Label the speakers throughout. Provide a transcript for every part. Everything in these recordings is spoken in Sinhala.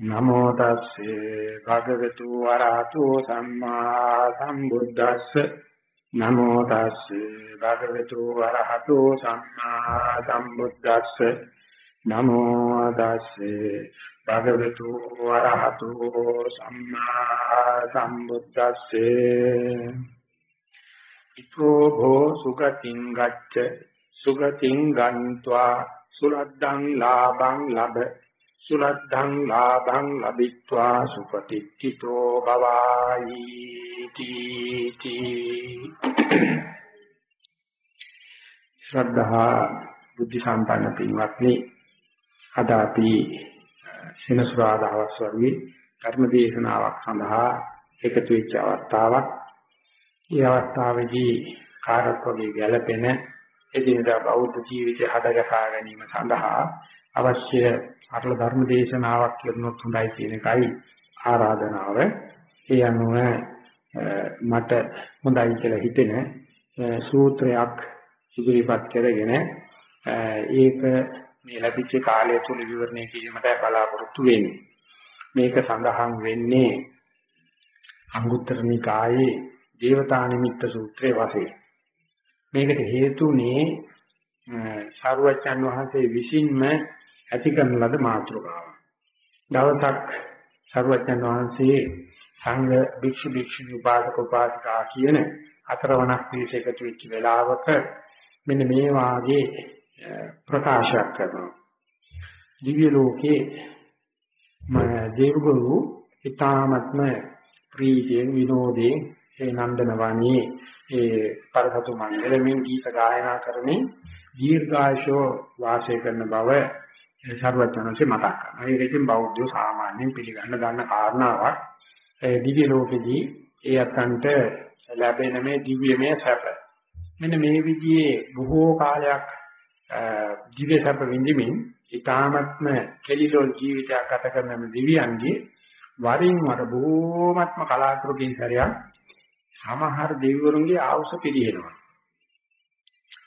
Speaker 1: නමෝ තස්සේ භගවතු වරහතු සම්මා සම්බුද්දස්ස. නමෝ තස්සේ භගවතු වරහතු සම්මා සම්බුද්දස්ස. නමෝ තස්සේ භගවතු වරහතු සම්මා සම්බුද්දස්සේ. ඉතෝ භෝ සුගතින් ගච්ඡ සුගතින් ගන්්වා සුලද්දං ලාභං ලබ සුලද්ධං ලාභං ලබිත්වා සුපතිච්චිතෝ භවායි තීති ශ්‍රද්ධා බුද්ධ සම්පන්න පින්වත්නි අද අපි සෙනසුරාදාවස් වගේ ධර්ම දේශනාවක් සඳහා එකතු වෙච්ච අවස්ථාවක්. මේ අවස්ථාවේදී කාර්යකෝගේ ගැළපෙන එදිනදා බෞද්ධ ජීවිතය හදගසා ගැනීම සඳහා අවශ්‍ය අරල ධර්ම දේශනාවක් කරනොත් හොඳයි කියන එකයි ආරාධනාව. ඒ අනුව මට හොඳයි කියලා හිතෙන සූත්‍රයක් ඉදිරිපත් කරගෙන ඒක මේ ලැබිච්ච කාලය තුල විවරණය කිරීමට බලාපොරොත්තු වෙන්නේ. මේක සඳහන් වෙන්නේ අංගුත්තර නිකායේ දේවතා නිමිත්ත සූත්‍රයේ වශයෙන්. මේකට හේතුනේ සාරුවච්චන් වහන්සේ විසින්ම ඇති කරන ලද මාතෘකාව. දවසක් සරුවචන් වහන්සේ සංඝ භික්ෂු භික්ෂුණී උපාසක උපාසිකා කියන හතරවණක් පිරිස එකතු වෙච්ච වෙලාවක මෙන්න මේ වාගේ ප්‍රකාශයක් කරනවා. දිව්‍ය ලෝකේ දේවගුරු ඊ타මත්ම ප්‍රීතියෙන් විනෝදයෙන් ඒ නන්දනවන්නේ ඒ පරසතු මණ්ඩලමින් ගීත ගායනා කරමින් දීර්ඝායෂෝ වාසය කරන බව සර්වඥාන්සේ මතක් කරනවා. ඒකෙන් බෞද්ධයෝ සාමාන්‍යයෙන් පිළිගන්න ගන්න කාරණාවක් දිව්‍ය ලෝකෙදී ඒ අතන්ට ලැබෙන මේ දිව්‍යමය සැප. මෙන්න මේ විදිහේ බොහෝ කාලයක් දිව්‍ය සැප විඳින්මින් ඊ타ත්ම කෙලිලෝල් ජීවිතයක් ගත කරන මේ දිව්‍යයන්ගේ වරින් වර බොහෝමත්ම කලාතුරකින් සැරයක් සමහර දෙවිවරුන්ගේ ආවුස පිළිහෙනවා.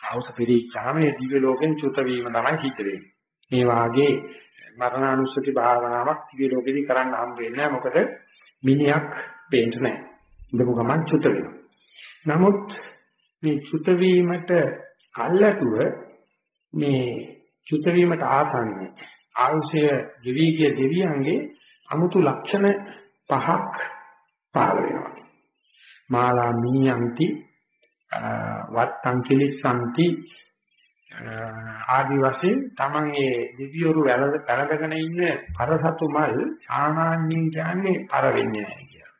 Speaker 1: ආවුස පිළිච්චාම මේ දිව්‍ය ලෝකෙන් චුත වීම තමයි සිද්ධ වෙන්නේ. මේ වාගේ මරණානුස්සති භාවනාවක් දිව්‍ය ලෝකෙදී කරන්න හම් වෙන්නේ නැහැ මොකද මිනිහක් පේන්න නැහැ. ඉඳපු ගමන් චුත වෙනවා. නමුත් මේ චුත වීමට කල්ැතුව මේ චුත වීමට ආසන්න ආයුෂය දෙවිගේ දෙවියන්ගේ 아무තු ලක්ෂණ පහක් පහළ වෙනවා. මාලා මිනියන්ති වත්තං කිලිසන්ති ආදි වශයෙන් Taman ඒ දිවියොරු වැළඳගෙන ඉන්න පරසතු මල් සාමාන්‍යයෙන් කියන්නේ පර වෙන්නේ නැහැ කියලා.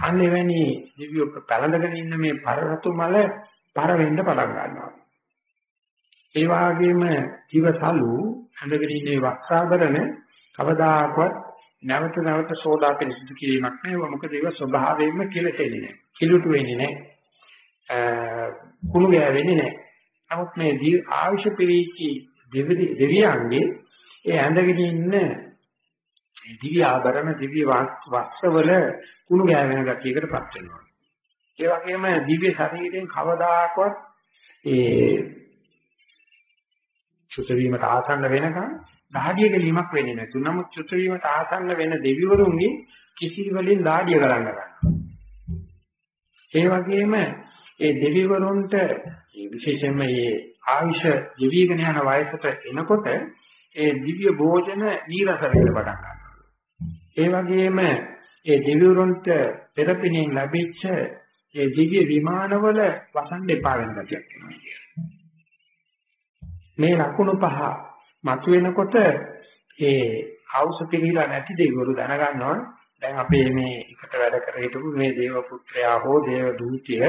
Speaker 1: අන්න එවැනි දිවියො පැලඳගෙන ඉන්න මේ පරසතු මල පර වෙන්න පටන් ගන්නවා. ඒ වගේම ජීවසලු හඳගෙන ඉන්නේ වක්‍රාභරණ කවදාකවත් නැවත නැවත සෝදා පිළිසිදු කිරීමක් නෙවෙයි මොකද ඒක ස්වභාවයෙන්ම කෙලෙසෙන්නේ නැහැ. කිලුටු වෙන්නේ නැහැ. කුණු ගෑවෙන්නේ නැහැ. නමුත් මේ ආයුෂ පිරිච්චි දෙවියන්ගේ ඒ ඇඳගෙන ඉන්න දිව්‍ය ආභරණ දිව්‍ය වස්ත්‍රවල කුණු ගෑවෙන ගතියකටපත් වෙනවා. ඒ වගේම දිව්‍ය ශරීරයෙන් කවදාකවත් ඒ චුත වීමට ආසන්න වෙනකන් දහඩිය ගැලීමක් වෙන්නේ නැතු. නමුත් චුත වීමට ආසන්න වෙන දෙවිවරුන්ගේ කිසි වලින් දහඩිය ගලන්න ගන්නවා. ඒ වගේම ඒ දෙවිවරුන්ට විශේෂයෙන්ම මේ ආයුෂ ජීවීගෙන යන වයසට එනකොට ඒ දිව්‍ය භෝජන නීරස වෙන්න පටන් ගන්නවා. ඒ වගේම ඒ දෙවිවරුන්ට පෙරපිනින් ලැබිච්ච ඒ දිව්‍ය විමානවල වසන් දෙපා වෙන ගතියක් එනවා කියන්නේ. මේ ලකුණු පහ මතුවෙනකොට ඒ ආවුස පිළිලා නැති දෙවිවරු දැනගන්නවා දැන් අපේ මේ එකට වැඩ කර හිටපු මේ දේව පුත්‍රයා හෝ දේව දූතිය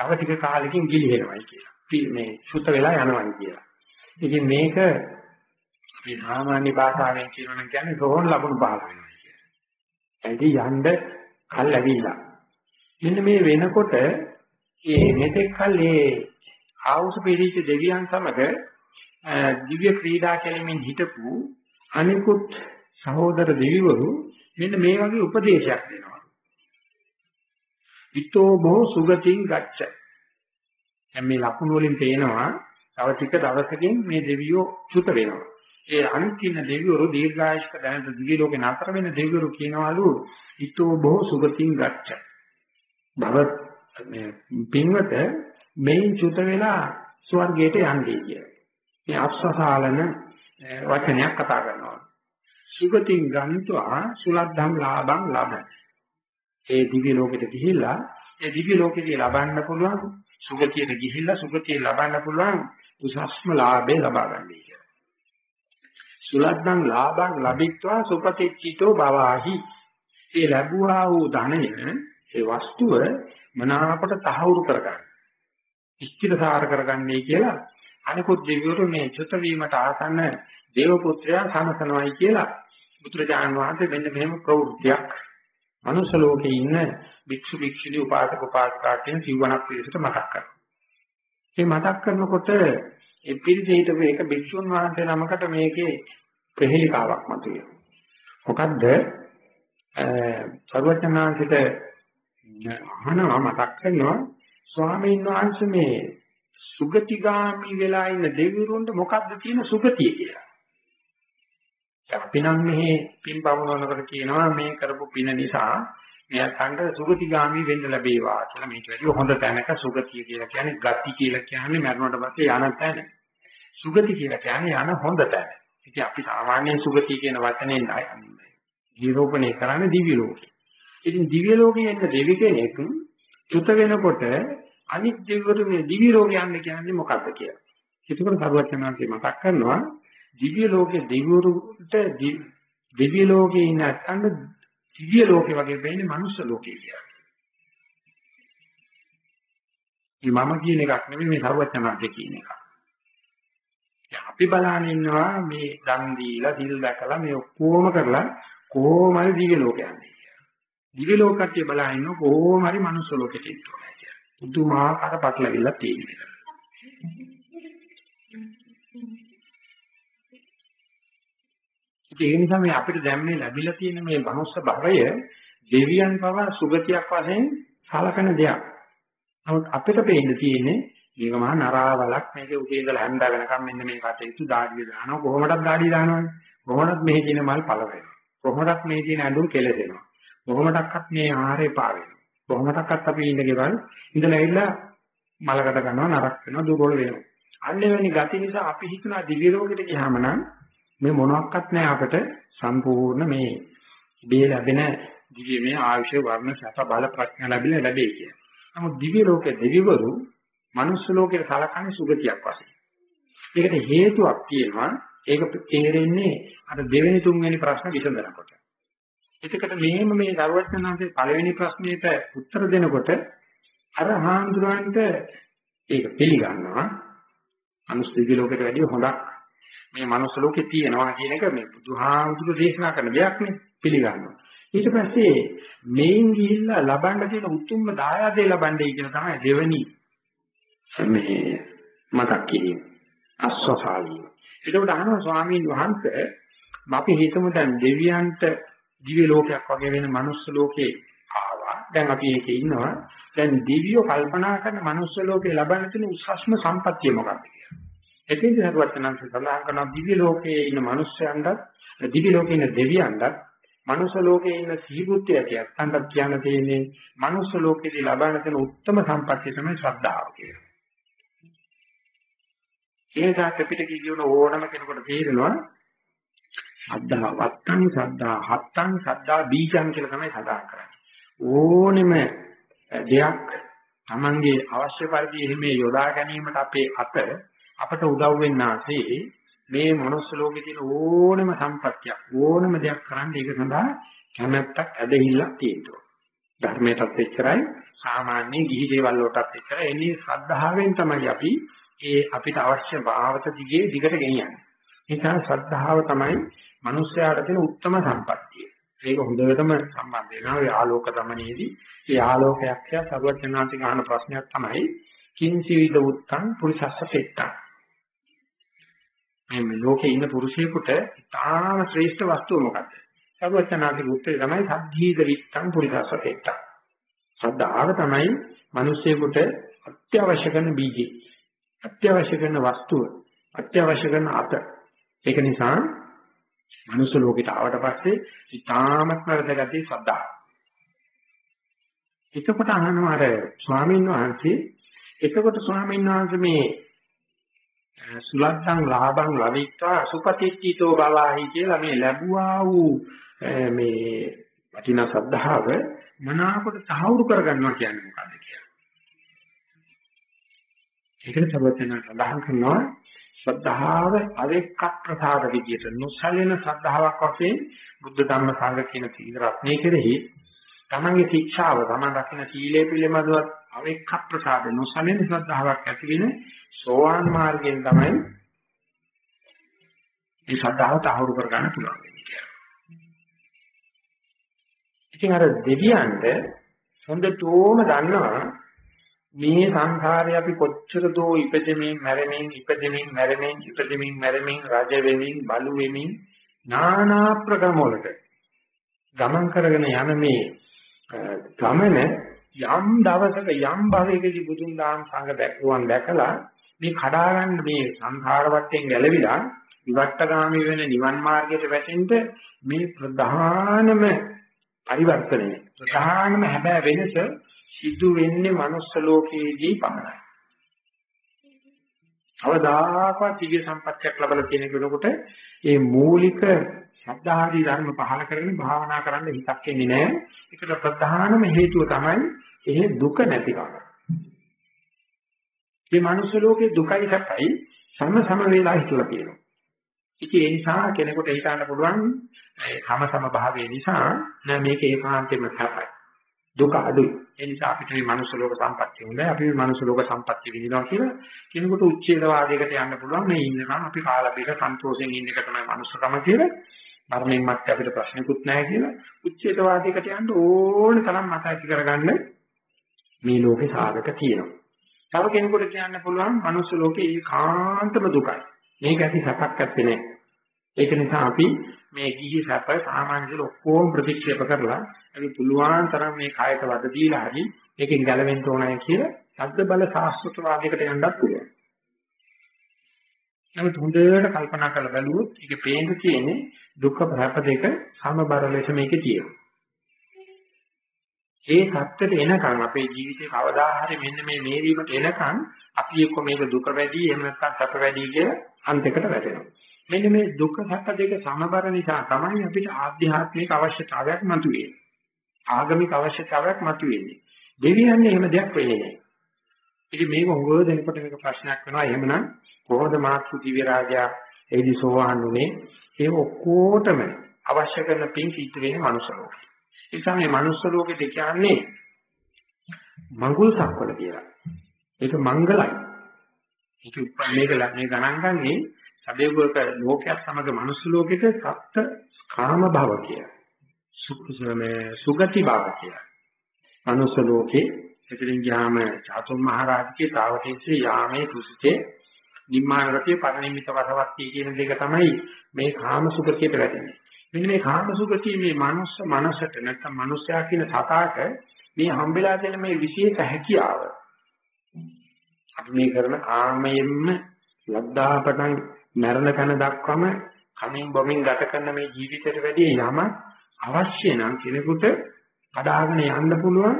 Speaker 1: තව ටික කාලෙකින් ගිලිහෙනවායි කියලා. මේ සුත වෙලා යනවායි කියලා. ඉතින් මේක අපි සාමාන්‍ය භාෂාවෙන් කියනවනම් කියන්නේ රෝහන් ලබුණු පහල වෙනවා කියලා. එදි යන්න කල් ලැබිලා. මෙන්න මේ වෙනකොට මේ මෙතෙක් කල් මේ ආවුස පිළිච්ච දෙවියන් සමග දිව්‍ය ක්‍රීඩා කෙලෙමින් හිටපු අනිකුත් සහෝදර දෙවිවරු මෙන්න මේ වගේ උපදේශයක් දෙනවා. විතෝ බෝ සුගතින් ගච්ඡ. දැන් මේ ලකුණු වලින් පේනවා තව ටික දවසකින් මේ දෙවියෝ චුත වෙනවා. ඒ අන්තිම දෙවිවරු දීර්ඝායුෂ්ක දැනට දිවි ලෝකේ නතර වෙන දෙවිවරු කියනවලු ඊතෝ බොහෝ සුගතින් ගච්ඡ. භව මේ පින්වත මේන් චුත වෙලා ස්වර්ගයට යන්නේ කියලා. මේ අප්සසාලන වචනයක් කතා කරනවා. සුගතින් ගන්නවා සුලද්ධම් ලාභං ලබන. ඒ දිව්‍ය ලෝකෙට ගිහිල්ලා ඒ දිව්‍ය ලෝකෙදී ලබන්න පුළුවන් සුගතියට ගිහිල්ලා සුගතිය ලබන්න පුළුවන් උසස්ම ලාභය ලබා ගන්නයි කියලා. සුලද්ධම් ලාභං ලැබිත්වා සුපතිච්චිතෝ බවාහි. ඒ ලැබුවා වූ ධනය ඒ වස්තුව මනාවට තහවුරු කරගන්න. ඉස්තිරසාර කරගන්නේ කියලා අනිකුත් දෙවිවරු මේ චුත වීමට ආසන්න දේව පුත්‍රයා සමසනවායි කියලා බුදුරජාණන් වහන්සේ මෙන්න මෙහෙම ප්‍රවෘත්තියක් මනුෂ්‍ය ලෝකේ ඉන්න භික්ෂු භික්ෂුණී උපාසක උපාසිකා කියන සිවණක් පිළිසට මතක් කරනවා. මේ මතක් කරනකොට ඒ පිළිදෙහිට මේක භික්ෂුන් වහන්සේ නමකට මේකේ ප්‍රහේලිකාවක් මතුවේ. මොකද්ද? සර්වඥාන්සිට අහනවා මතක් කරනවා ස්වාමීන් වහන්සේ මේ සුගතිගාමි වෙලා ඉන්න දෙවිවරුන්ට මොකද්ද තියෙන සුගතිය කියලා. අපි නම් මෙහි පින් පවනවනකොට කියනවා මේ කරපු පින නිසා මෙයාට සුගතිගාමි වෙන්න ලැබේවා කියලා මේක වැඩි හොඳ තැනක සුගතිය කියලා කියන්නේ ගති කියලා කියන්නේ මරණයට පස්සේ යන තැන. සුගති කියලා කියන්නේ යන හොඳ තැන. ඉතින් අපි සාමාන්‍යයෙන් සුගතිය කියන වචනේ නිරූපණය කරන්නේ දිව්‍ය ලෝකේ. ඉතින් දිව්‍ය ලෝකේ එන්න දෙවි කෙනෙක් චුත වෙනකොට අනිත් දෙවිවරු මේ දිව්‍ය ලෝකේ යන්න කියන්නේ මොකද්ද කියලා. ඒකවල සරුවචනාංශේ මතක් කරනවා දිව්‍ය ලෝකේ දෙවිවරුන්ට දිව්‍ය ලෝකේ ඉන්න අතන දිව්‍ය ලෝකේ වගේ වෙන්නේ මනුස්ස ලෝකේ කියලා. මේ මම කියන එකක් නෙමෙයි මේ සරුවචනාංශේ කියන එක. අපි බලන ඉන්නවා මේ දන් දීලා සිල් දැකලා මේ ඔක්කොම කරලා කොහොම හරි දිව්‍ය ලෝකයක් යන්නේ. දිව්‍ය ලෝකකට්ටිය බලන ඉන්න කොහොම හරි මනුස්ස ලෝකෙට එන්න පුදුමාකාර පටලවිල්ලක් තියෙනවා. ඒ නිසා මේ අපිට දැන් මේ ලැබිලා තියෙන මේ මනුස්ස භවය දෙවියන් පවා සුගතියක් වශයෙන් සලකන දෙයක්. නමුත් අපිට පේන්න තියෙන්නේ මේක මහා නරාවලක් මේක උදේ ඉඳලා හැන්ද වෙනකම් මෙන්න මේ කටයුතු දාඩිය දානවා. කොහොමදක් දාඩිය දානවනේ කොහොමදක් මෙහි තියෙන මල් පළ වෙනවා. කොහොමදක් මේ තියෙන ඇඳුම් කෙලෙදෙනවා කොහොමදක්වත් මේ ආහාරේ පා වෙනවා. කොහොමඩක්වත් අපි ඉන්න ගෙවල් ඉඳලා ඇවිල්ලා මලකට ගන්නවා නරක වෙනවා දුර්වල වෙනවා. අන්න එවැනි ගති නිසා අපි හිතනවා දිව්‍ය ලෝකෙට ගියාම නම් මේ මොනවත් නැහැ අපට සම්පූර්ණ මේ ඉබේ ලැබෙන දිව්‍යමය ආයුෂ වර්ණ සැප බල ප්‍රඥා ලැබිලා ලැබෙයි කියන. නමුත් දිව්‍ය ලෝකේ දෙවිවරු මනුස්ස ලෝකේ සලකන්නේ සුගතියක් වශයෙන්. ඒකට හේතුවක් තියෙනවා. ඒක තේරෙන්නේ අර දෙවෙනි තුන්වෙනි ප්‍රශ්න විසඳනකොට. එතකොට මෙහෙම මේ දරුවචනන්සේ පළවෙනි ප්‍රශ්නෙට උත්තර දෙනකොට අර හාමුදුරන්ට ඒක පිළිගන්නවා. අනුස් දිවි ලෝකෙට වැඩිය හොඳක් මේ මනුස්ස ලෝකේ තියෙනවා කියන එක මේ බුදුහාමුදුරු දේශනා කරන දෙයක් නේ පිළිගන්නවා. ඊට පස්සේ මේන් ගිහිල්ලා ලබන්න තියෙන උතුම්ම දායාදේ ලබන්නයි කියන තමයි දෙවෙනි මේ මතක් කිරීම. අස්වසාලී. ඒකට අහනවා ස්වාමීන් වහන්සේ අපි හිතමු දැන් දෙවියන්ට දිව්‍ය ලෝකයක් වගේ වෙන මනුස්ස ලෝකේ ආවා. දැන් අපි ඒකේ ඉන්නවා. දැන් දිව්‍යෝ කල්පනා කරන මනුස්ස ලෝකේ ලබන්න තියෙන උසස්ම සම්පත්තිය මොකක්ද කියලා. එතෙන්දී හරුවචනන්ස සඳහන් කරන දිව්‍ය ලෝකයේ ඉන්න මනුස්සයන්ට දිව්‍ය ලෝකේ ඉන්න දෙවියන්ට මනුස්ස ලෝකයේ ඉන්න සීබුද්ධිය කියත්තන්ට කියන්න තියෙන්නේ මනුස්ස ලෝකේදී ලබන්න තියෙන උත්තරම සම්පත්තිය තමයි ශ්‍රද්ධාව කියලා. ඒකට පිට කියන ඕනම කෙනෙකුට තේරෙනවා සද්ධා වත්තං සද්ධා හත්තං සද්ධා බීජං කියලා තමයි සඳහන් කරන්නේ. ඕනෙම දෙයක් Tamange අවශ්‍ය පරිදි එහෙම යොදා ගැනීමට අපේ අත අපට උදව් වෙන්නාසේ මේ මනුස්ස ලෝකේ තියෙන ඕනෙම සම්පත්තියක් ඕනෙම දෙයක් කරන්න ඒක සඳහා කැමැත්තක් ඇදහිල්ලක් තියෙනවා. ධර්මයටත් එච්චරයි සාමාන්‍ය ගිහි දේවල් වලටත් එච්චරයි එන්නේ ශ්‍රද්ධාවෙන් තමයි අපි ඒ අපිට අවශ්‍ය භාවත දිගේ දිගට ගෙනියන්නේ. ඒ නිසා ශ්‍රද්ධාව තමයි මිනිස්යාට තියෙන උත්තරම සම්පත්තිය. ඒක හොඳටම සම්බන්ධ වෙනවා ඒ ආලෝක දමනයේදී. ඒ ආලෝකයක් කිය සර්වඥාන්තික අහන ප්‍රශ්නයක් තමයි කිංචිවිද උත්තං පුරුෂස්ස පෙත්තං. මේ ලෝකේ ඉන්න පුරුෂයෙකුට ඉතාම ශ්‍රේෂ්ඨ වස්තුව මොකද්ද? සර්වඥාන්තික උත්තරය තමයි සද්ධීද විත්තං පුරුෂස්ස පෙත්තං. ශ්‍රද්ධාව තමයි මිනිස්සෙකුට අත්‍යවශ්‍ය කරන බීජේ. අත්‍යවශ්‍ය කරන වස්තුව. අත්‍යවශ්‍ය කරන අත. ඒක නිසා මනුස්ස ලෝකෙට ආවට පස්සේ ඉතාමත්ම වැදගත් ශ්‍රද්ධාව. එතකොට අහනවා අර ස්වාමීන් වහන්සේ එතකොට ස්වාමීන් වහන්සේ මේ සුලද්දං ලාභං ලවිත්වා සුපතිට්ඨිතෝ බලාහි කියලා මේ ලැබුවා වූ මේ වටිනා ශ්‍රද්ධාව මනාවකට තහවුරු කරගන්නවා කියන්නේ මොකද්ද කියලා. ඒකට සර්වඥයන් සඳහන් කරනවා ශ්‍රද්ධාව අවෙක්ක ප්‍රසාද විදියට නොසැලෙන ශ්‍රද්ධාවක් වශයෙන් බුද්ධ ධම්ම සංඝ කියන තීන රත්නයේ කෙරෙහි තමන්ගේ ශික්ෂාව තමන් රකින්න සීලය පිළිබඳව අවෙක්ක ප්‍රසාද නොසැලෙන ශ්‍රද්ධාවක් ඇති වෙන සෝවාන් මාර්ගයෙන් තමයි මේ ශ්‍රද්ධාව තහවුරු කරගන්න පුළුවන් වෙන්නේ කියලා. ඉතින් අර දෙවියන්ට හොඳටම දන්නවා මේ සංසාරේ අපි කොච්චර දෝ ඉපදෙමින් මැරෙමින් ඉපදෙමින් මැරෙමින් ඉපදෙමින් මැරෙමින් රජ වෙමින් බලු වෙමින් নানা ප්‍රකමවලට ගමන් කරගෙන යන මේ ගමන යම් දවසක යම් භවයකදී බුදුන් දාන සංඝ දැක්ුවන් දැකලා මේ කඩා ගන්න මේ සංසාර වටෙන් ගැලවිලා විවට්ටගාමී වෙන නිවන් මාර්ගයට වැටෙන්න මේ ප්‍රධානම පරිවර්තනය ප්‍රධානම හැබැයි වෙනස සිදු වෙන්නේ manuss ලෝකයේදී පමණයි. අවදාකවත් දිව්‍ය සම්පත්තියක් ලැබලා තියෙන කෙනෙකුට මේ මූලික ශ්‍රද්ධාදී ධර්ම පහල කරගෙන භාවනා කරන්න හිතක් එන්නේ නැහැ. ඒකට ප්‍රධානම හේතුව තමයි එහෙ දුක නැතිකම. මේ manuss ලෝකේ දුකයි සැපයි සම සම වේලා හිතලා තියෙනවා. ඉතින් ඒ නිසා කෙනෙකුට හිතන්න පුළුවන් සම සම භාවයේ නිසා නෑ මේක ඒකාන්තයෙන්ම සැපයි. දුක අඩුයි. ඒ නිසා අපිට මේ මනුස්ස ලෝක සම්පත්තිය හොඳයි. අපි මේ මනුස්ස ලෝක සම්පත්තිය විඳිනවා කියලා කෙනෙකුට උච්ඡේදවාදයකට යන්න පුළුවන්. මේ ඉන්නකම් අපි කාලා බීලා සන්තෝෂයෙන් ඉන්න එක තමයි මනුස්සකම කියලා. මරණයන් මත් අපිට ප්‍රශ්නකුත් නැහැ කියලා උච්ඡේදවාදයකට යන්න ඕන තරම් මත ඇති කරගන්න මේ ලෝකේ සාධක තියෙනවා. තව කෙනෙකුට කියන්න පුළුවන් මනුස්ස ලෝකේ ඒකාන්තම දුකයි. මේක ඇති සැපක් ඇත්තේ නැහැ. ඒක නිසා අපි මේ ගිහි සැප සාමාන්‍ය විදිහට ඔක්කොම ප්‍රතික්ෂේප කරලා අපි පුළුවන් තරම් මේ කායත වද දීලා හරි ඒකෙන් ගැලවෙන්න ඕනයි කියලා ශබ්ද බල සාස්ත්‍රවාදයකට යන්නත් පුළුවන්. නමුත් හොඳට කල්පනා කරලා බැලුවොත් ඒකේ පේන්න තියෙන්නේ දුක ප්‍රහප දෙක සමබර ලෙස මේකේ තියෙනවා. ඒ සත්‍යෙට එනකන් අපේ ජීවිතේ කවදා හරි මෙන්න මේ මේවීමට එනකන් අපි එක්ක මේක දුක වැඩි එහෙම නැත්නම් සැප වැඩි කියලා අන්තයකට වැටෙනවා. මෙන්න මේ දුක සැප දෙක සමබර නිසා තමයි අපිට ආධ්‍යාත්මික අවශ්‍යතාවයක් මතුවේ. ආගමික අවශ්‍යතාවයක් මතුවේන්නේ. දෙවියන්නේ එහෙම දෙයක් වෙන්නේ නැහැ. ඉතින් මේක හොඟව දෙනකොට මේක ප්‍රශ්නයක් වෙනවා. එහෙමනම් කොහොමද මාත්‍රු දිව්‍ය රාජයා එයිදි සෝවාන් උනේ? ඒ ඔක්කොටම අවශ්‍ය කරන පින් සිද්ධ වෙන්නේ මනුස්ස ලෝකේ. ඒ නිසා මේ මනුස්ස ලෝකෙට කියන්නේ මඟුල් සක්වල කියලා. ඒක මංගලයි. ඒක මේක මේ ගණන් ගන්නේ සබේගෝක ලෝකයක් සමග මනුස්ස ලෝකෙට සත්ත්‍ය කාම භව කියලා. සුඛමේ සුගති භව කියලා. මනුස්ස ලෝකේ එතනින් ගියාම චාතුම් මහරජගේ තාවතින්සේ යාමේ කුසිතේ නිම්මාන රතිය පරිනිමිත වසවත්ති කියන දෙක තමයි මේ කාම සුගතියට වැටෙන්නේ. මෙන්න මේ කාම සුගතිය මේ මනුස්ස මනසට නැත්නම් මනුස්සයා කියන සතාට මේ හම්බෙලා තියෙන මේ විශේෂ හැකියාව අපි මේ කරන කාමයෙන්ම ලද්දාපටන් මරණ කන දක්වම කමින් බොමින් ගත කරන මේ ජීවිතයට වැඩිය යම අවශ්‍ය නම් කෙනෙකුට කඩාගෙන යන්න පුළුවන්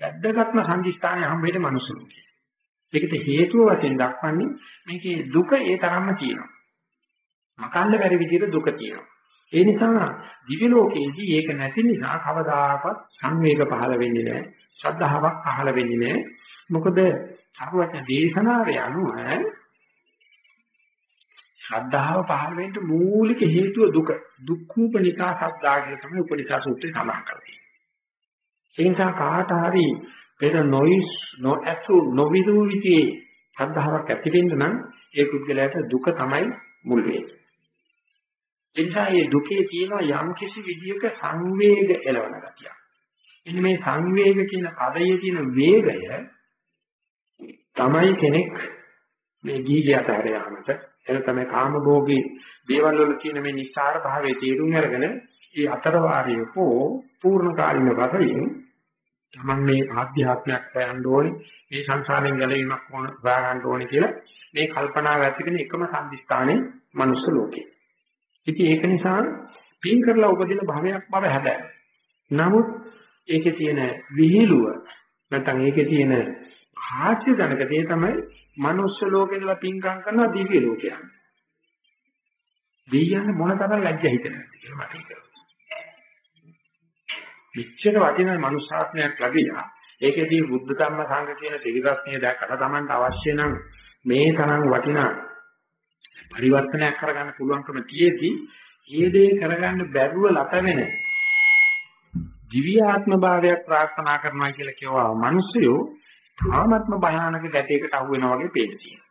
Speaker 1: වැද්දගත්ම සංදිස්ථානය හම්බෙන්නේ මනුස්ස ලෝකේ. ඒකට හේතුව වශයෙන් දක්වන්නේ මේකේ දුක ඒ තරම්ම තියෙනවා. මකන්න බැරි විදිහට දුක තියෙනවා. ඒ නිසා දිව්‍ය ලෝකයේදී ඒක නැති නිසා කවදාකවත් සංවේග පහළ වෙන්නේ නැහැ. ශ්‍රද්ධාවක් පහළ වෙන්නේ නැහැ. මොකද සරුවච දේශනාවේ අනුව ශ්‍රද්ධාව පහළ වෙන්න මූලික හේතුව දුක. දුක්ඛූපනිකා සද්දා කියලා තමයි උපනිෂා සූත්‍රය සඳහන් කරන්නේ. ඒ නිසා කාට හරි පෙර නොයිස් නොඇසු නොවිදු විචේ ශ්‍රද්ධාවක් ඇති වෙන්න නම් ඒ පුද්ගලයාට දුක තමයි මුල් වෙන්නේ. ඒ නිසා මේ දුකේ තියෙන යම් කිසි විදියක සංවේග එළවන ගතියක්. එන්න මේ සංවේග කියන පදයේ තියෙන වේගය තමයි කෙනෙක් මේ ගීගයට හැර යාමට එන තමයි කාමභෝගී දේවල් වල තියෙන මේ නිස්සාර භාවයේ තේරුම් අරගෙන ඒ අතර වාරයේ හෝ පූර්ණ කාලින වශයෙන් තමන් මේ ආධ්‍යාත්මයක් හොයන්න ඕනේ මේ සංසාරයෙන් ගැලවීමක් ඕන හොයාගන්න ඕනේ කියලා මේ කල්පනාව ඇතිගෙන එකම සම්දිස්ථානයේ මනුස්ස ලෝකේ ඉතින් ඒක නිසා පින් කරලා උපදින භවයක් බව හැබැයි. නමුත් ඒකේ තියෙන විහිළුව නැත්නම් ඒකේ තියෙන ආශ්‍ය ජනක දේ තමයි මනුස්ස ලෝකෙදලා පින්කම් කරනවා දිව්‍ය ලෝකයක්. දෙයියන් මොනතරම් ලැජ්ජා හිතෙනවද කියලා මට හිතෙනවා. මෙච්චර වටිනා මනුෂ්‍යාත්මයක් ලැබිලා ඒකෙදී බුද්ධ ධම්ම සංඝ කියන ත්‍රිවිධත්වය දැක්කට Tamanට අවශ්‍ය නම් මේ තරම් වටිනා පරිවර්තනයක් කරගන්න පුළුවන්කම තියෙද්දි ඒ දේ කරගන්න බැරුව ලත වෙන දිව්‍යාත්ම භාවයක් ප්‍රාර්ථනා කරනවා කියලා කියවා මිනිස්සුયો තාමත්ම භයානක ගැටයකට අහු වෙනා වගේ පේන තියෙනවා.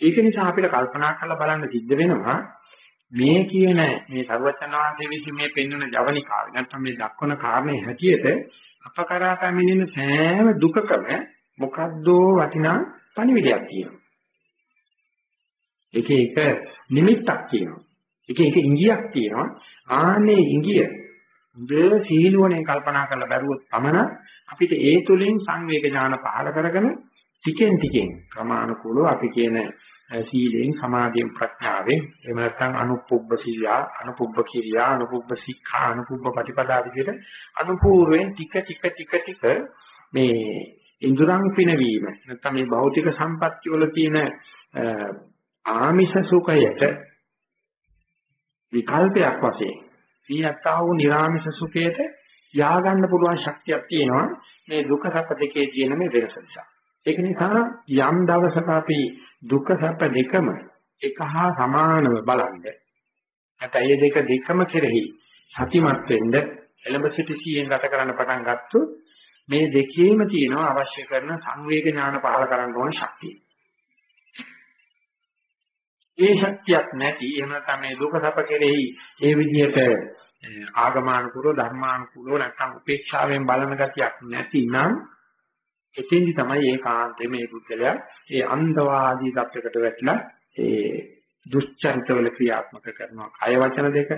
Speaker 1: ඒක නිසා අපිට කල්පනා කරලා බලන්න සිද්ධ වෙනවා මේ කියන මේ සර්වචනාංශයේ විසින් මේ පෙන්වන ජවනිකාව නැත්නම් මේ දක්වන කාරණේ හැටියට අපකරා පැමිණෙන සෑම දුකකම මොකද්දෝ වටිනා පණිවිඩයක් තියෙනවා. එක එක නිමිත්තක් තියෙනවා. එක එක ඉංගියක් තියෙනවා. ආනේ ඉංගිය දෙ සීනුවනේ කල්පනා කරලා බැලුවොත් පමණ අපිට ඒ තුලින් සංවේග ඥාන පහළ කරගෙන ටිකෙන් ටිකෙන් ප්‍රමාණිකූලව අපි කියන සීලෙන් සමාධියෙන් ප්‍රඥාවෙන් එහෙම නැත්නම් අනුපුබ්බ සීලා අනුපුබ්බ කිරියා අනුපුබ්බ සික්ඛා අනුපුබ්බ ප්‍රතිපදා විදිහට අනුපූර්වෙන් ටික ටික ටික ටික මේ ඉන්ද්‍රයන් පිනවීම නැත්නම් මේ භෞතික සම්පත්‍ය වල තියෙන ආමිෂ සුඛයට විකල්පයක් වශයෙන් සීයත්තා වූ නිර්ආමිෂ සුඛයට ය아가න්න පුළුවන් ශක්තියක් තියෙනවා. මේ දුක සැප දෙකේ තියෙන මේ වෙනස නිසා. ඒක නිසා යම් දවසක අපි දුක සැප දෙකම එක හා සමානව බලන්න. නැත්නම් මේ දෙක දෙකම කෙරෙහි සතිමත් වෙන්න එළඹ සිටි සියෙන් ගත කරන්න පටන් ගත්තොත් මේ දෙකේම තියෙනවා අවශ්‍ය කරන සංවේග ඥාන පහල කරන්න ඕන ශක්තිය. ඒ ශක්තියක් නැති එහෙම නැත්නම් මේ දුක සැප කෙරෙහි ඒ විදිහට ආගමානුකූලව ධර්මානුකූලව නැත්නම් උපේක්ෂාවෙන් බලන ගතියක් නැතිනම් එතෙන්දි තමයි ඒකාන්තයේ මේ පුද්ගලයා ඒ අන්ධවාදී தත්වයකට වැටලා ඒ දුෂ්චරිතවල ක්‍රියාත්මක කරනවා කය වචන දෙක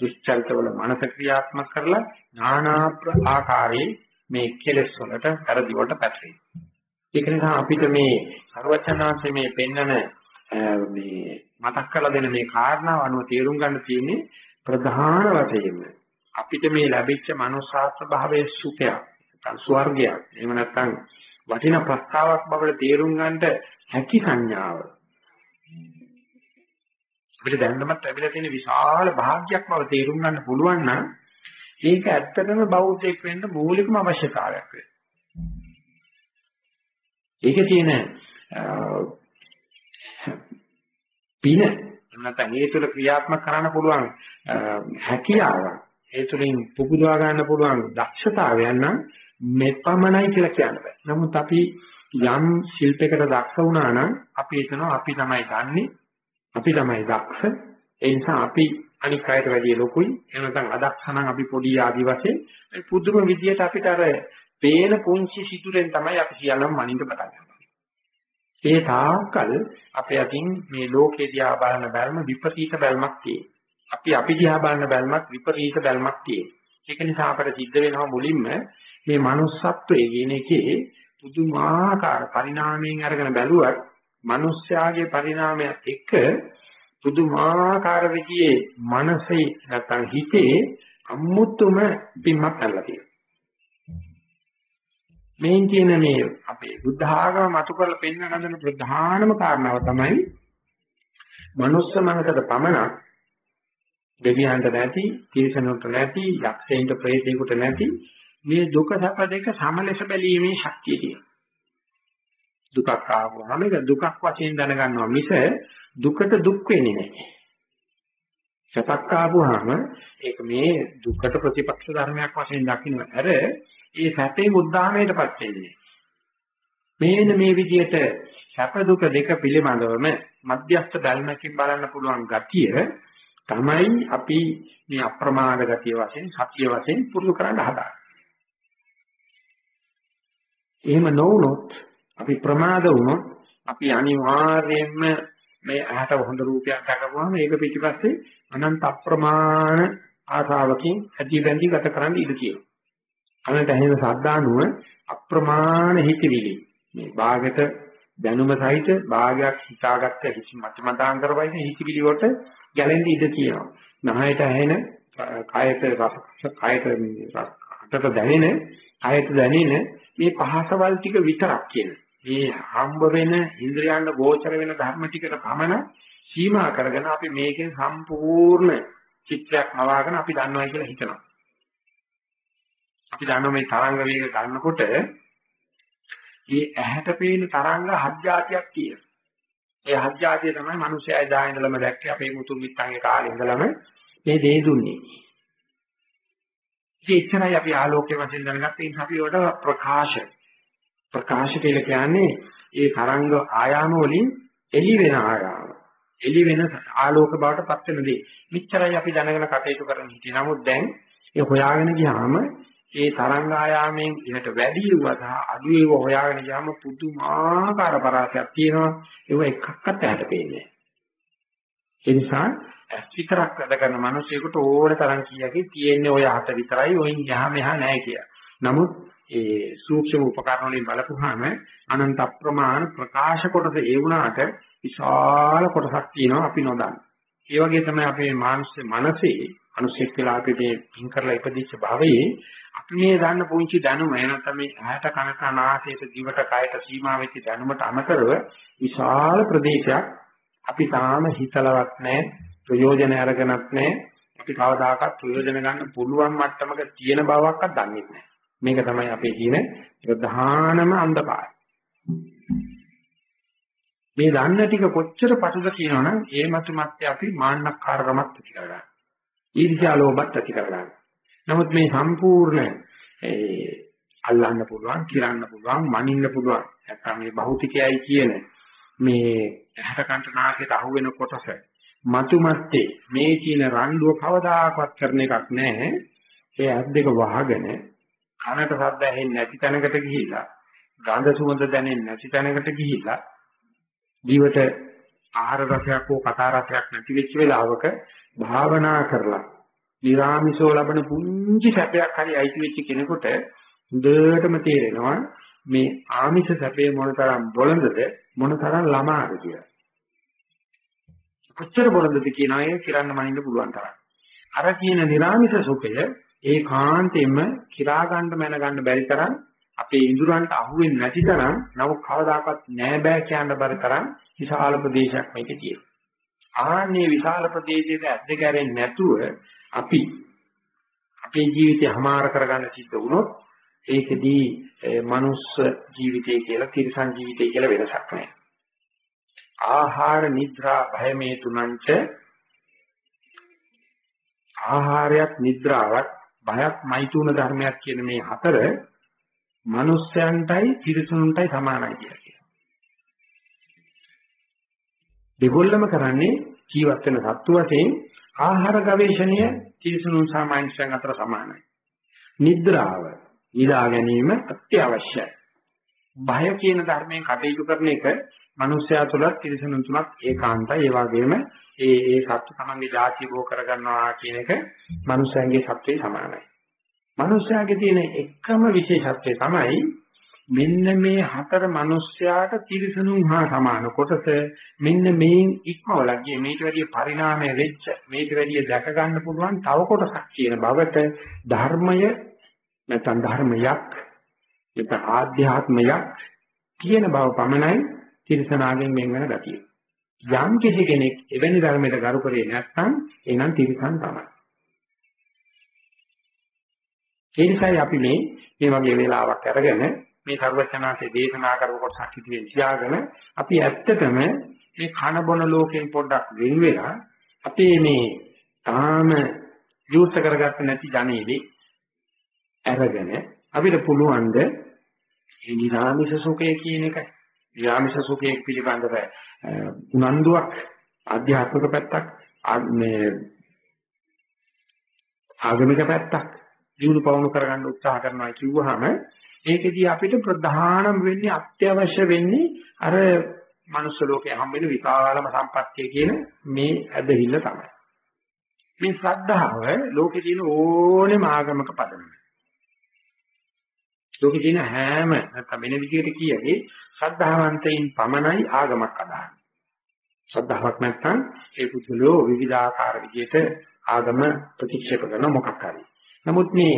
Speaker 1: දුෂ්චරිතවල මනස ක්‍රියාත්මක කරලා নানা ආකාරයේ මේ කෙලෙස් වලට කරදි වලට පැටලෙයි. ඒක නිසා අපිට මේ ਸਰවචනාංශයේ මේ පෙන්නන මේ මතක් කරලා දෙන මේ කාරණාව අනුව තේරුම් ගන්න තියෙන්නේ ප්‍රධාන වශයෙන්ම අපිට මේ ලැබිච්ච මනුසාත්ව භාවයේ සුඛයක් නැත්නම් ස්වර්ගයක් එහෙම නැත්නම් වටිනා ප්‍රස්තාවක් බවට තේරුම් ගන්නට හැකි සංඥාව අපිට දැනනමත් ලැබිලා තියෙන විශාල භාග්යක් බව තේරුම් ගන්න පුළුවන් නම් ඒක ඇත්තටම බෞද්ධයෙක් වෙන්න මූලිකම අවශ්‍යතාවයක් වෙනවා. ඒකේ තියෙන පින නැත්නම් ඒ තුළ ක්‍රියාත්මක කරන්න පුළුවන් හැකියාව ඒ තුළින් පුබුදවා ගන්න පුළුවන් දක්ෂතාවයන් නම් මෙපමණයි කියලා කියන්න බෑ. නමුත් අපි යම් ශිල්පයකට දක්ෂ වුණා නම් අපි හිතනවා අපි තමයි දන්නේ අපි තමයි දක්ෂ ඒ නිසා අපි අනික් අයට වැඩිය ලොකුයි එහෙම නැත්නම් අදක්ෂ නම් අපි පොඩි ආදි වශයෙන් ඒ පුදුම විදියට අපිට අර පේන පුංචි සිතුරෙන් තමයි අපි සියල්ලම මනින්න පටන් ගන්නේ. ඒ තාකල් අපේ අතින් මේ ලෝකේ දිහා බලන බැල්ම විපරීත බැල්මක් තියෙනවා. අපි අපි දිහා බලන බැල්මක් විපරීත බැල්මක් තියෙනවා. ඒක නිසා අපට සිද්ධ වෙනවා මුලින්ම මේ manussත්වයේ කියන එකේ පුදුමාකාර පරිණාමයෙන් අරගෙන බැලුවත් මිනිස්යාගේ පරිණාමයත් එක්ක පුදුමාකාර විදිහේ මනසේ නැත්නම් හිතේ අමුතුම පිම්මක් කරලා තියෙනවා. මේන් කියන මේ අපේ බුද්ධ ආගම මතු කරලා පෙන්වන ගන්න ප්‍රධානම කාරණාව තමයි මනුස්ස මනසට පමණක් දෙවියන්ට නැති, තිරිසනුන්ට නැති, යක්ෂයින්ට ප්‍රේතයෙකුට නැති මේ දුක සැප දෙක සමලෙස බැලීමේ ශක්තිය තියෙනවා. දුකක් ආවම ඒක දුකක් වශයෙන් දැනගන්නවා මිස දුකට දුක් වෙන්නේ නැහැ. සැපක් ආවම ඒක මේ දුකට ප්‍රතිපක්ෂ ධර්මයක් වශයෙන් දකින්න ඇර ඒ සැපේ උද්දාමයටපත් වෙන්නේ. මේන මේ විදිහට සැප දුක දෙක පිළිබඳවම මධ්‍යස්ථ බැල්මකින් බලන්න පුළුවන් ගතිය තමයි අපි මේ අප්‍රමාද ගතිය වශයෙන් සත්‍ය වශයෙන් පුරුදු කරන්න හදාගන්නේ. එහෙම නොවුනොත් අපි ප්‍රමාද වුණොත් අපි අනිවාර්යයෙන්ම මේ ඇහැට හොඳ රූපයක් දැකපුවාම ඒක පිටිපස්සේ අනන්ත අප්‍රමාණ ආසාවකින් ඇති බැඳි ගත කරන්න ඉඩ තියෙනවා. අනන්ත ඇහෙන සද්දානුව අප්‍රමාණ හිතවිලි මේ භාගයට දැනුම සහිත භාගයක් හිතාගත්ත හිසි මතමතාන්තර වයින් හිසිවිලි වලට ගැලෙන්න ඉඩ තියෙනවා. නහයට ඇහෙන කායත රස කායත රසට දැනෙන කායත දැනෙන මේ පහසවල් ටික විතරක් කියන. මේ හම්බ වෙන ඉන්ද්‍රයන්ට ගෝචර වෙන ධර්ම ටිකට පමණ සීමා කරගෙන අපි මේකෙන් සම්පූර්ණ චිත්‍රයක් මවාගෙන අපි දන්නවා කියලා හිතනවා. අපි දන්නවා මේ තරංග වේග ගන්නකොට මේ ඇහැට පේන තරංග හත් જાතියක් තියෙනවා. ඒ හත් જાතිය තමයි මිනිස්සයා එදා ඉඳලම දැක්කේ අපේ මුතුන් මිත්තන්ගේ කාලේ ඉඳලම මේ දේ දුන්නේ. ඉතින් එච්චරයි අපි ආලෝකයේ වශයෙන් දැනගත්තේ ඉතින් අපි වල ප්‍රකාශ ප්‍රකාශ කියලා කියන්නේ ඒ තරංග ආයාම වලින් එළි වෙන ආයාම. එළි වෙන ආලෝක බවට පත් වෙන දේ. මෙච්චරයි අපි දැනගෙන කටයුතු කරන්න හිටියේ. නමුත් දැන් ඒ හොයාගෙන ගියාම ඒ තරංග ආයාමයෙන් ඉහට වැඩි වුණා අඩු ඒව හොයාගෙන ගියාම පුදුමාකාර පරාසයක් තියෙනවා. ඒව එකක්වත් ඇහැට පේන්නේ නැහැ. ඒ නිසා ඇස් විතරක් වැඩ කරන මිනිසෙකුට ඕන තරම් කීයකේ තියෙන්නේ ඔය හත විතරයි ඔයින් යහ මෙහා නැහැ කියලා. නමුත් ඒ සූක්ෂම උපකරණ වලින් බලපුවාම අනන්ත අප්‍රමාණ ප්‍රකාශ කොටස ඒ වුණාට විශාල කොටසක් තියෙනවා අපි නොදන්න. ඒ වගේ තමයි අපේ මානසික මනසේ අනුසෙක් වෙලා අපි මේ පින් කරලා ඉපදිච්ච භවයේ අපි මේ දන්න පුංචි දැනුම එනතම මේ ඇහැට කනට නාසයට දිවට කයට සීමා වෙච්ච දැනුමට අමතරව විශාල ප්‍රදේශයක් අපි තාම හිතලවත් නැහැ ප්‍රයෝජන අරගෙනත් නැහැ අපි කවදාකවත් ප්‍රයෝජන ගන්න පුළුවන් මට්ටමක තියෙන බවක්වත් දන්නේ නැහැ මේක තමයි අපේ කියන ප්‍රධානම අන්ධකාරය. මේ දන්න ටික කොච්චර පටුද කියනවනම් ඒ මත මැත්තේ අපි මාන්නක්කාරකමක් ඇති කරගන්නවා. ඊර්ෂ්‍යා ලෝභත් ඇති කරගන්නවා. නමුත් මේ සම්පූර්ණ ඒ අල්ලන්න පුළුවන්, කිරන්න පුළුවන්, මනින්න පුළුවන්. නැත්නම් මේ භෞතිකයයි කියන මේ ඇහැට කන්ට නාසයට අහු වෙන කොටස මතුමැත්තේ මේ කියන රණ්ඩුව කවදාකවත් කරන එකක් නැහැ. ඒ ඇස් දෙක වහගෙන කනට ශබ්ද ඇහෙන්නේ නැති තැනකට ගිහිල්ලා ගඳ සුවඳ දැනෙන්නේ නැති තැනකට ගිහිල්ලා ජීවිත ආහාර රසයක් හෝ කතා රසයක් නැති වෙච්ච වෙලාවක භාවනා කරලා නිරාමිෂව ලබන පුංචි සැපයක් හරි අයිති වෙච්ච කෙනෙකුට හොඳටම තේරෙනවා මේ ආමිෂ සැපේ මොනතරම් බොළඳද මොනතරම් ළමාද කියලා. කොච්චර බොළඳද කියනවා ඒක කිරන්න මනින්න පුළුවන් තරම්. අර කියන නිරාමිෂ සුඛය ඒකාන්තයෙන්ම කිරා ගන්න මැන ගන්න බැරි තරම් අපේ ඉඳුරන්ට අහු වෙන්නේ නැති තරම් නව කවදාකවත් නෑ බෑ කියන්න බැරි තරම් විශාල ප්‍රදේශයක් මේකේ තියෙනවා. ආන්නේ විශාල ප්‍රදේශයක ඇද්ද කැරෙන්නේ නැතුව අපි අපේ ජීවිතය හමාර කරගන්න සිද්ධ වුණොත් ඒකෙදී මනුස්ස ජීවිතය කියලා තිරිසන් ජීවිතය කියලා වෙනසක් නැහැ. ආහාර නිද්‍රා භය මේ තුනංච ආහාරයක් නිද්‍රාවක් භයක් මෛතුන ධර්මයක් කියන මේ හතර මනුස්සයන්ටයි තිරිසනුන්ටයි සමානයි කියලා කියනවා. දෙගොල්ලම කරන්නේ ජීවත් වෙන සත්තු වශයෙන් ආහාර ගවේෂණය තිරිසනුන් සාමාන්‍යයන් අතර සමානයි. නිද්‍රාව, නිදා ගැනීම අත්‍යවශ්‍යයි. බය කියන ධර්මයෙන් කටයුතු කරන එක මිනිස්යා තුලත් තිරිසනුන් තුලත් ඒකාන්තයි. ඒ වගේම ඒ ඒ සත්‍ය තමන්ගේ ಜಾති භෝ කරගන්නවා කියන එක මිනිස්යාගේ සත්‍යය සමානයි. මිනිස්යාගේ තියෙන එකම විශේෂත්වය තමයි මෙන්න මේ හතර මිනිස්යාට තිරිසනුන් හා සමාන කොටස මෙන්න මේන් ඉක්මවලා ගියේ මේට වැඩිය පරිණාමය වෙච්ච මේට වැඩිය දැක ගන්න පුළුවන් තව කොටසක් කියන බවට ධර්මය නැත්නම් ධර්මයක් නැත්නම් ආධ්‍යාත්මයක් කියන බව පමණයි තිරිසනාගෙන් වෙන් වෙන ගතිය. යම් කිසි කෙනෙක් එවැනි ධර්මයකට ගරු කරේ නැත්නම් එනම් තිරිසන් තමයි. ඒ නිසායි අපි මේ මේ වගේ වෙලාවක් අරගෙන මේ සර්වචනාසේ දේශනා කරපු කොටසක් ඉදිරියෙන් තියාගෙන අපි ඇත්තටම මේ කන බොන ලෝකයෙන් පොඩ්ඩක් වෙන් වෙලා අපේ මේ තාම යොත් කරගත්ත නැති ජනේදී අරගෙන අපිට පුළුවන් ද මේ නිරාමිෂ සුඛය කියන එක නිරාමිෂ සුඛයේ පිළිබඳව උනන්දුවක් ආධ්‍යාත්මික පැත්තක් මේ ආගමික පැත්තක් ජීවු පවණු කරගන්න උත්සාහ කරනවා කිව්වහම ඒකෙදී අපිට ප්‍රධානම වෙන්නේ අත්‍යවශ්‍ය වෙන්නේ අර මනුස්ස ලෝකයේ හම්බෙන විකාලම සම්පත්තිය කියන මේ ඇදහිල්ල තමයි. මේ ශ්‍රද්ධාව ලෝකේ තියෙන ඕනෙම ආගමක පදනම. ලෝකේ තියෙන හැම නැත්නම් වෙන විදිහට කියදී ශ්‍රද්ධාවන්තයින් පමණයි ආගමක් අදහන්නේ. ශ්‍රද්ධාවක් නැත්නම් ඒ පුදුලෝ විවිධාකාර විදිහට ආගම ප්‍රතික්ෂේප කරන මොකක් හරි. නමුත් මේ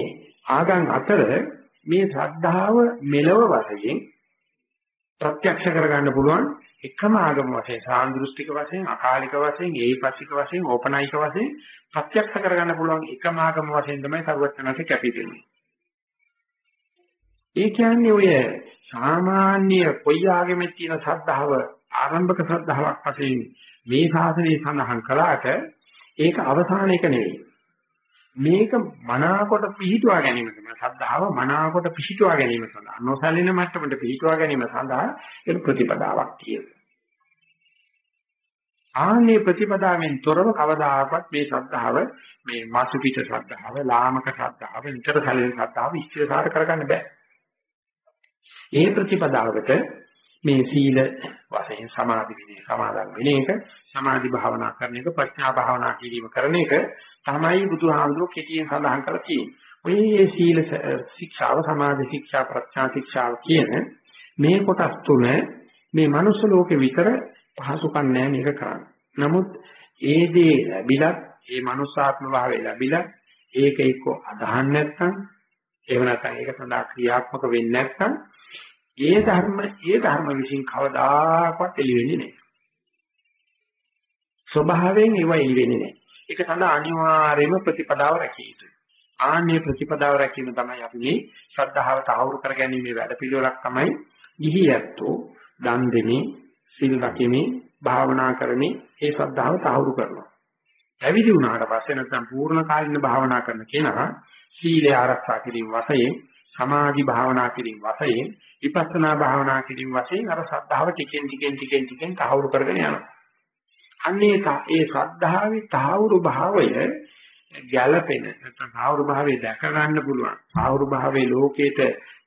Speaker 1: ආගම් අතර මේ ශ්‍රද්ධාව මෙලව වශයෙන් ප්‍රත්‍යක්ෂ කරගන්න පුළුවන් එකම ආගම වශයෙන් සාන්දෘෂ්ටික වශයෙන් අකාලික වශයෙන් ඒපස්සික වශයෙන් ඕපනායික වශයෙන් ප්‍රත්‍යක්ෂ කරගන්න පුළුවන් එකම ආගම වශයෙන් තමයි සර්වඥාන්සේ කැපිටෙන්නේ. ඒ කියන්නේ ඔය සාමාන්‍ය කොයි ආගමෙත් තියෙන ශ්‍රද්ධාව ආරම්භක ශ්‍රද්ධාවක් වශයෙන් මේ ශාසනය සඳහන් කළාට ඒක අවසාන එක නෙවෙයි. මේක මනාකොට පිහිටුවා ගැනීම තමයි ශ්‍රද්ධාව මනාකොට පිහිටුවා ගැනීම සඳහා නොසැලෙන මට්ටමට පිහිටුවා ගැනීම සඳහා ඒක ප්‍රතිපදාවක් තියෙනවා. ආන්නේ ප්‍රතිපදාවෙන් තොරව කවදාකවත් මේ ශ්‍රද්ධාව මේ මාසු පිට ශ්‍රද්ධාව ලාමක ශ්‍රද්ධාව විතර සැලෙන ශ්‍රද්ධාව ඉස්තිරසාර කරගන්න බෑ. ඒ ප්‍රතිපදාවකට මේ සීල වශයෙන් සමාධි විනය සමාදන් වෙන එක සමාධි භාවනා කරන එක ප්‍රඥා භාවනා කිරීම කරන එක තමයි බුදුහාමුදුරුවෝ කෙටියෙන් සඳහන් කරලා තියෙන්නේ. ඔය මේ සීල ශික්ෂාව සමාධි ශික්ෂා ප්‍රඥා ශික්ෂාව කියන මේ කොටස් තුන මේ මනුස්ස ලෝකෙ විතර පහසුකම් නැහැ මේක කරන්න. නමුත් ඒ දේ ලැබිලත් ඒ මනුස්සාත්ම භාවය ලැබිලත් ඒක එක්ක අදහන් නැත්නම් එහෙම නැත්නම් ඒක සඳහා ක්‍රියාත්මක වෙන්නේ නැත්නම් ඒ ධර්ම ඒ ධර්ම විශ්ින් කවදාකවත් එළි වෙන්නේ නැහැ. ස්වභාවයෙන් ඒව එළි වෙන්නේ නැහැ. ඒක සඳහා අනිවාර්යයෙන්ම ප්‍රතිපදාව රැකිය යුතුයි. ආන්නේ ප්‍රතිපදාව රැකීම තමයි අපි මේ ශ්‍රද්ධාව තහවුරු කර ගැනීමේ වැඩපිළිවෙලක් තමයි ගිහියැත්තෝ දන් දෙමි, සිල් රැකීමේ, භාවනා කරමි, ඒ ශ්‍රද්ධාව තහවුරු කරනවා. පැවිදි වුණාට පස්සේ නැත්නම් පූර්ණ කාලින භාවනා කරන කෙනා සීලය ආරක්ෂා කිරීම වශයෙන්, සමාධි භාවනා කිරීම වශයෙන්, විපස්සනා භාවනා කිරීම වශයෙන් අර ශ්‍රද්ධාව ටිකෙන් ටිකෙන් ටිකෙන් ටිකෙන් තහවුරු කරගෙන යනවා. අන්නේ ඒ ශ්‍රද්ධාවේ තහවුරු භාවය ගැළපෙන නැත්නම් සාහෘ භාවයේ දැක ගන්න පුළුවන් සාහෘ භාවයේ ලෝකේට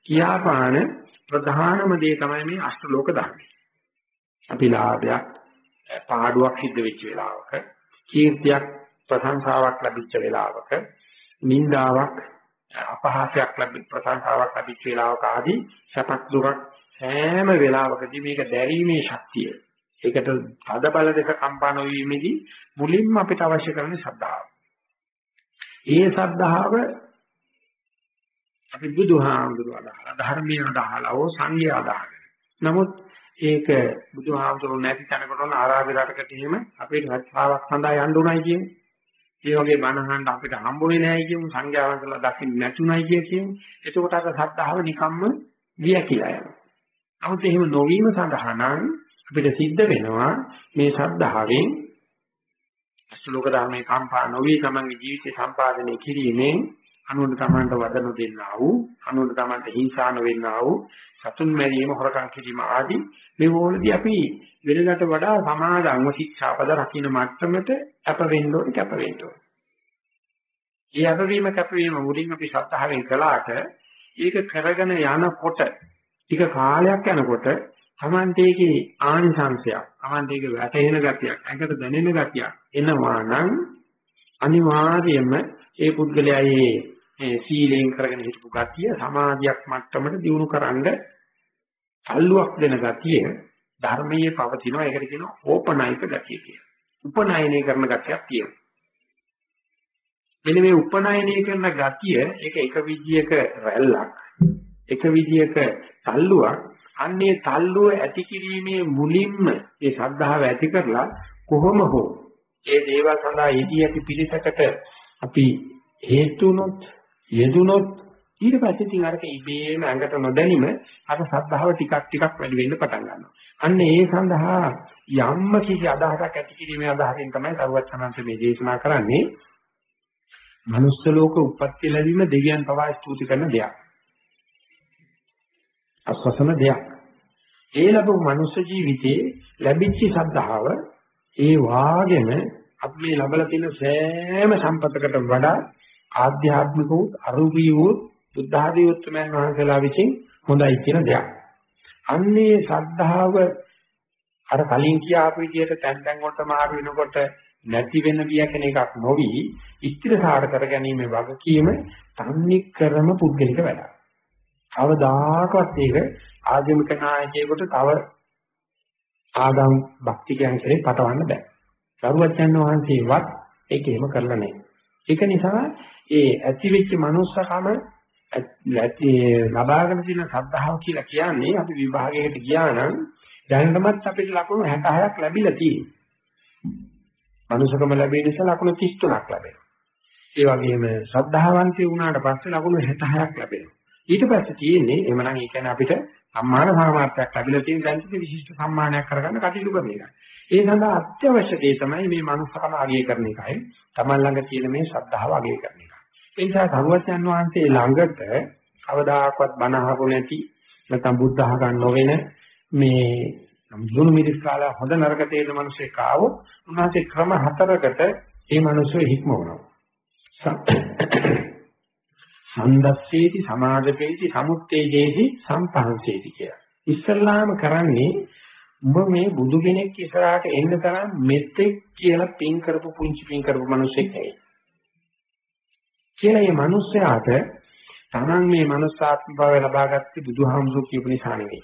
Speaker 1: කියාපාන ප්‍රධානම දේ තමයි මේ අෂ්ටලෝක ධර්මය. අපි ලාභයක් පාඩුවක් සිද්ධ වෙච්ච වෙලාවක කීර්තියක් ප්‍රශංසාවක් ලැබිච්ච වෙලාවක නින්දාවක් අපහාසයක් ලැබි ප්‍රශංසාවක් ලැබිච්ච වෙලාවක ආදී සපක් දුරක් හැම වෙලාවකදී මේක දැරීමේ ශක්තිය ඒකට තද බල දෙක කම්පා නොවීමේදී මුලින්ම අපිට අවශ්‍ය කරන්නේ ශ්‍රද්ධාව. ඒ ශ්‍රද්ධාව අපි බුදුහාමුදුරුවෝ අදහලා ධර්මයේ අදහලා ඕ සංඝයා අදහලා. නමුත් ඒක බුදුහාමුදුරුවෝ නැති තැනකට උන ආරාධිතකට එහෙම අපේ ශ්‍රද්ධාවක් සඳහා යන්න උනායි කියන්නේ. ඒ වගේ බණහන් අපිට හම්බුනේ නැහැ කියමු සංඝයා වහන්සේලා දකින්න නැතුණයි කිය කියමු. එතකොට අර ශ්‍රද්ධාව නිකම්ම ගිය කියලා යනවා. නමුත් එහෙම නොවීම සඳහා නම් අපිට සිද්ධ වෙනවා මේ ශ්‍රද්ධාවෙන් අසලෝක ධර්මයේ කම්පා නොවි තමන්ගේ ජීවිතය සම්පාදනය කිරීමෙන් අනුන්ට තමන්ට වදන දෙන්නා වූ අනුන්ට තමන්ට හිංසා නොවෙන්නා වූ සතුන් මැරීම හොරකම් කිරීම ආදී මේ වෝලදී අපි වෙනකට වඩා සමාදන්ව ශික්ෂාපද රකින්න මට්ටමට අප වෙන්න ඕනේ කැප වෙන්න ඕනේ. ඒ අපවීම කැපවීම මුලින් අපි සත්‍තාවෙන් කළාට ඒක කරගෙන යනකොට ටික කාලයක් යනකොට Tamante එකේ ආනිසංශයක්, Tamante එකේ වැටෙන ගතියක්, ඇඟට දැනෙන ගතියක් එනවා නම් අනිවාර්යයෙන්ම ඒ පුද්ගලයාගේ මේ සීලෙන් කරගෙන හිටපු ගතිය සමාධියක් මට්ටමට දියුණු කරන්න තල්ලුවක් දෙන ගතිය ධර්මයේ පවතිනවා ඒකට කියනවා ඕපනායක ගතිය කියලා. උපනායනය කරන ගතියක් තියෙනවා. මෙන්න මේ උපනායනය කරන ගතිය ඒක එක විදියක රැල්ලක් එක විදියක තල්ලුවක් අන්නේ තල්ලුව ඇති කිරීමේ මුලින්ම මේ ශ්‍රද්ධාව ඇති කරලා කොහොම හෝ ඒ දේවල් සඳහා යෙදී ඇති පිළිසකට අපි හේතුනොත් යෙදුනොත් ඊට පස්සේ ඉතින් අරක ඉබේම ඇඟට නොදැනීම අර ශ්‍රද්ධාව ටිකක් ටිකක් වැඩි වෙන්න පටන් ගන්නවා. අන්න ඒ සඳහා යම්ම කිසි අදහසක් ඇති කිරීමේ අදහසින් තමයි සරුවචනන්ත මේ දේශනා කරන්නේ. මනුස්ස ලෝක උප්පත්ති ලැබීම දෙවියන් පවා ස්තුති කරන දෙයක්. අස්වසන දෙයක්. ඒ ලැබු මනුෂ්‍ය ජීවිතේ ලැබිච්ච සද්ධාව ඒ වාගෙම අපි මේ ලබලා තියෙන සෑම සම්පතකට වඩා ආධ්‍යාත්මික වූ අරූපී වූ බුද්ධ ආදී උත්තරමයන් වහන්සේලා විසින් හොඳයි කියන දෙයක්. අන්නේ ශ්‍රද්ධාව අර කලින් කියාපු විදිහට තැන් තැන් වලට මාරු වෙනකොට නැති වෙන විය කෙන එකක් නොවි ස්ථිරසාර කර ගැනීම වගකීම තන්නේ කරම පුද්ගලික වැඩක්. කවදාකවත් ඒක ආගමික නායකයෙකුට තව ආගම් භක්තිකයන් කෙරේ පටවන්න බෑ. සරුවච්චන් වහන්සේවත් ඒක එහෙම කරලා නැහැ. ඒක නිසා ඒ ඇතිවෙච්ච manussකම ඇති ලබාගෙන තියෙන සද්ධාව කියලා කියන්නේ අපි විභාගයකට ගියා නම් දැනටමත් අපිට ලකුණු 66ක් ලැබිලා තියෙනවා. මනුෂකම ලැබෙන නිසා ලකුණු 33ක් ලැබෙනවා. ඒ වගේම ශ්‍රද්ධාවන්තය වුණාට පස්සේ ලකුණු 66ක් ලැබෙනවා. ඊට පස්සේ තියෙන්නේ එhmenan ඒ කියන්නේ අපිට සම්මාන සාමාර්ථයක් ලැබිලා තියෙන දැන්තික විශිෂ්ට සම්මානයක් කරගන්න කටයුතු කරන එකයි. ඒ සඳහා අත්‍යවශ්‍ය දේ තමයි මේ මනුස්සකම අගය කරන එකයි. Taman ළඟ තියෙන මේ ශ්‍රද්ධාව අගය කරන එකයි. ඒ නිසා සරුවත්යන් වහන්සේ ළඟට කවදාකවත් බණ අහපු නැති නැත්නම් බුද්ධ අහගන්න නොවෙන මේ දුණු මිරිස් කාලා හොඳ නරක තේරෙන මිනිස්සෙක් ආවොත් උන්වහන්සේ ක්‍රම හතරකට ඒ මිනිස්සු හික්මවනවා. සන්දස්සේති සමාදපේති සමුත්තේජේති සම්පහන්සේති කියලා. ඉස්සල්ලාම කරන්නේ උඹ මේ බුදු කෙනෙක් ඉස්සරහට එන්න තරම් මෙතෙක් කියලා පින් කරපු පුංචි පින් කරපු මිනිසෙක් නෙවෙයි. කියලා මේ මිනිස්යාට තමන් මේ මනුස්සාත්ම භාවය ලබාගත්තේ බුදුහාමුදුරු කියපු නිසා නෙවෙයි.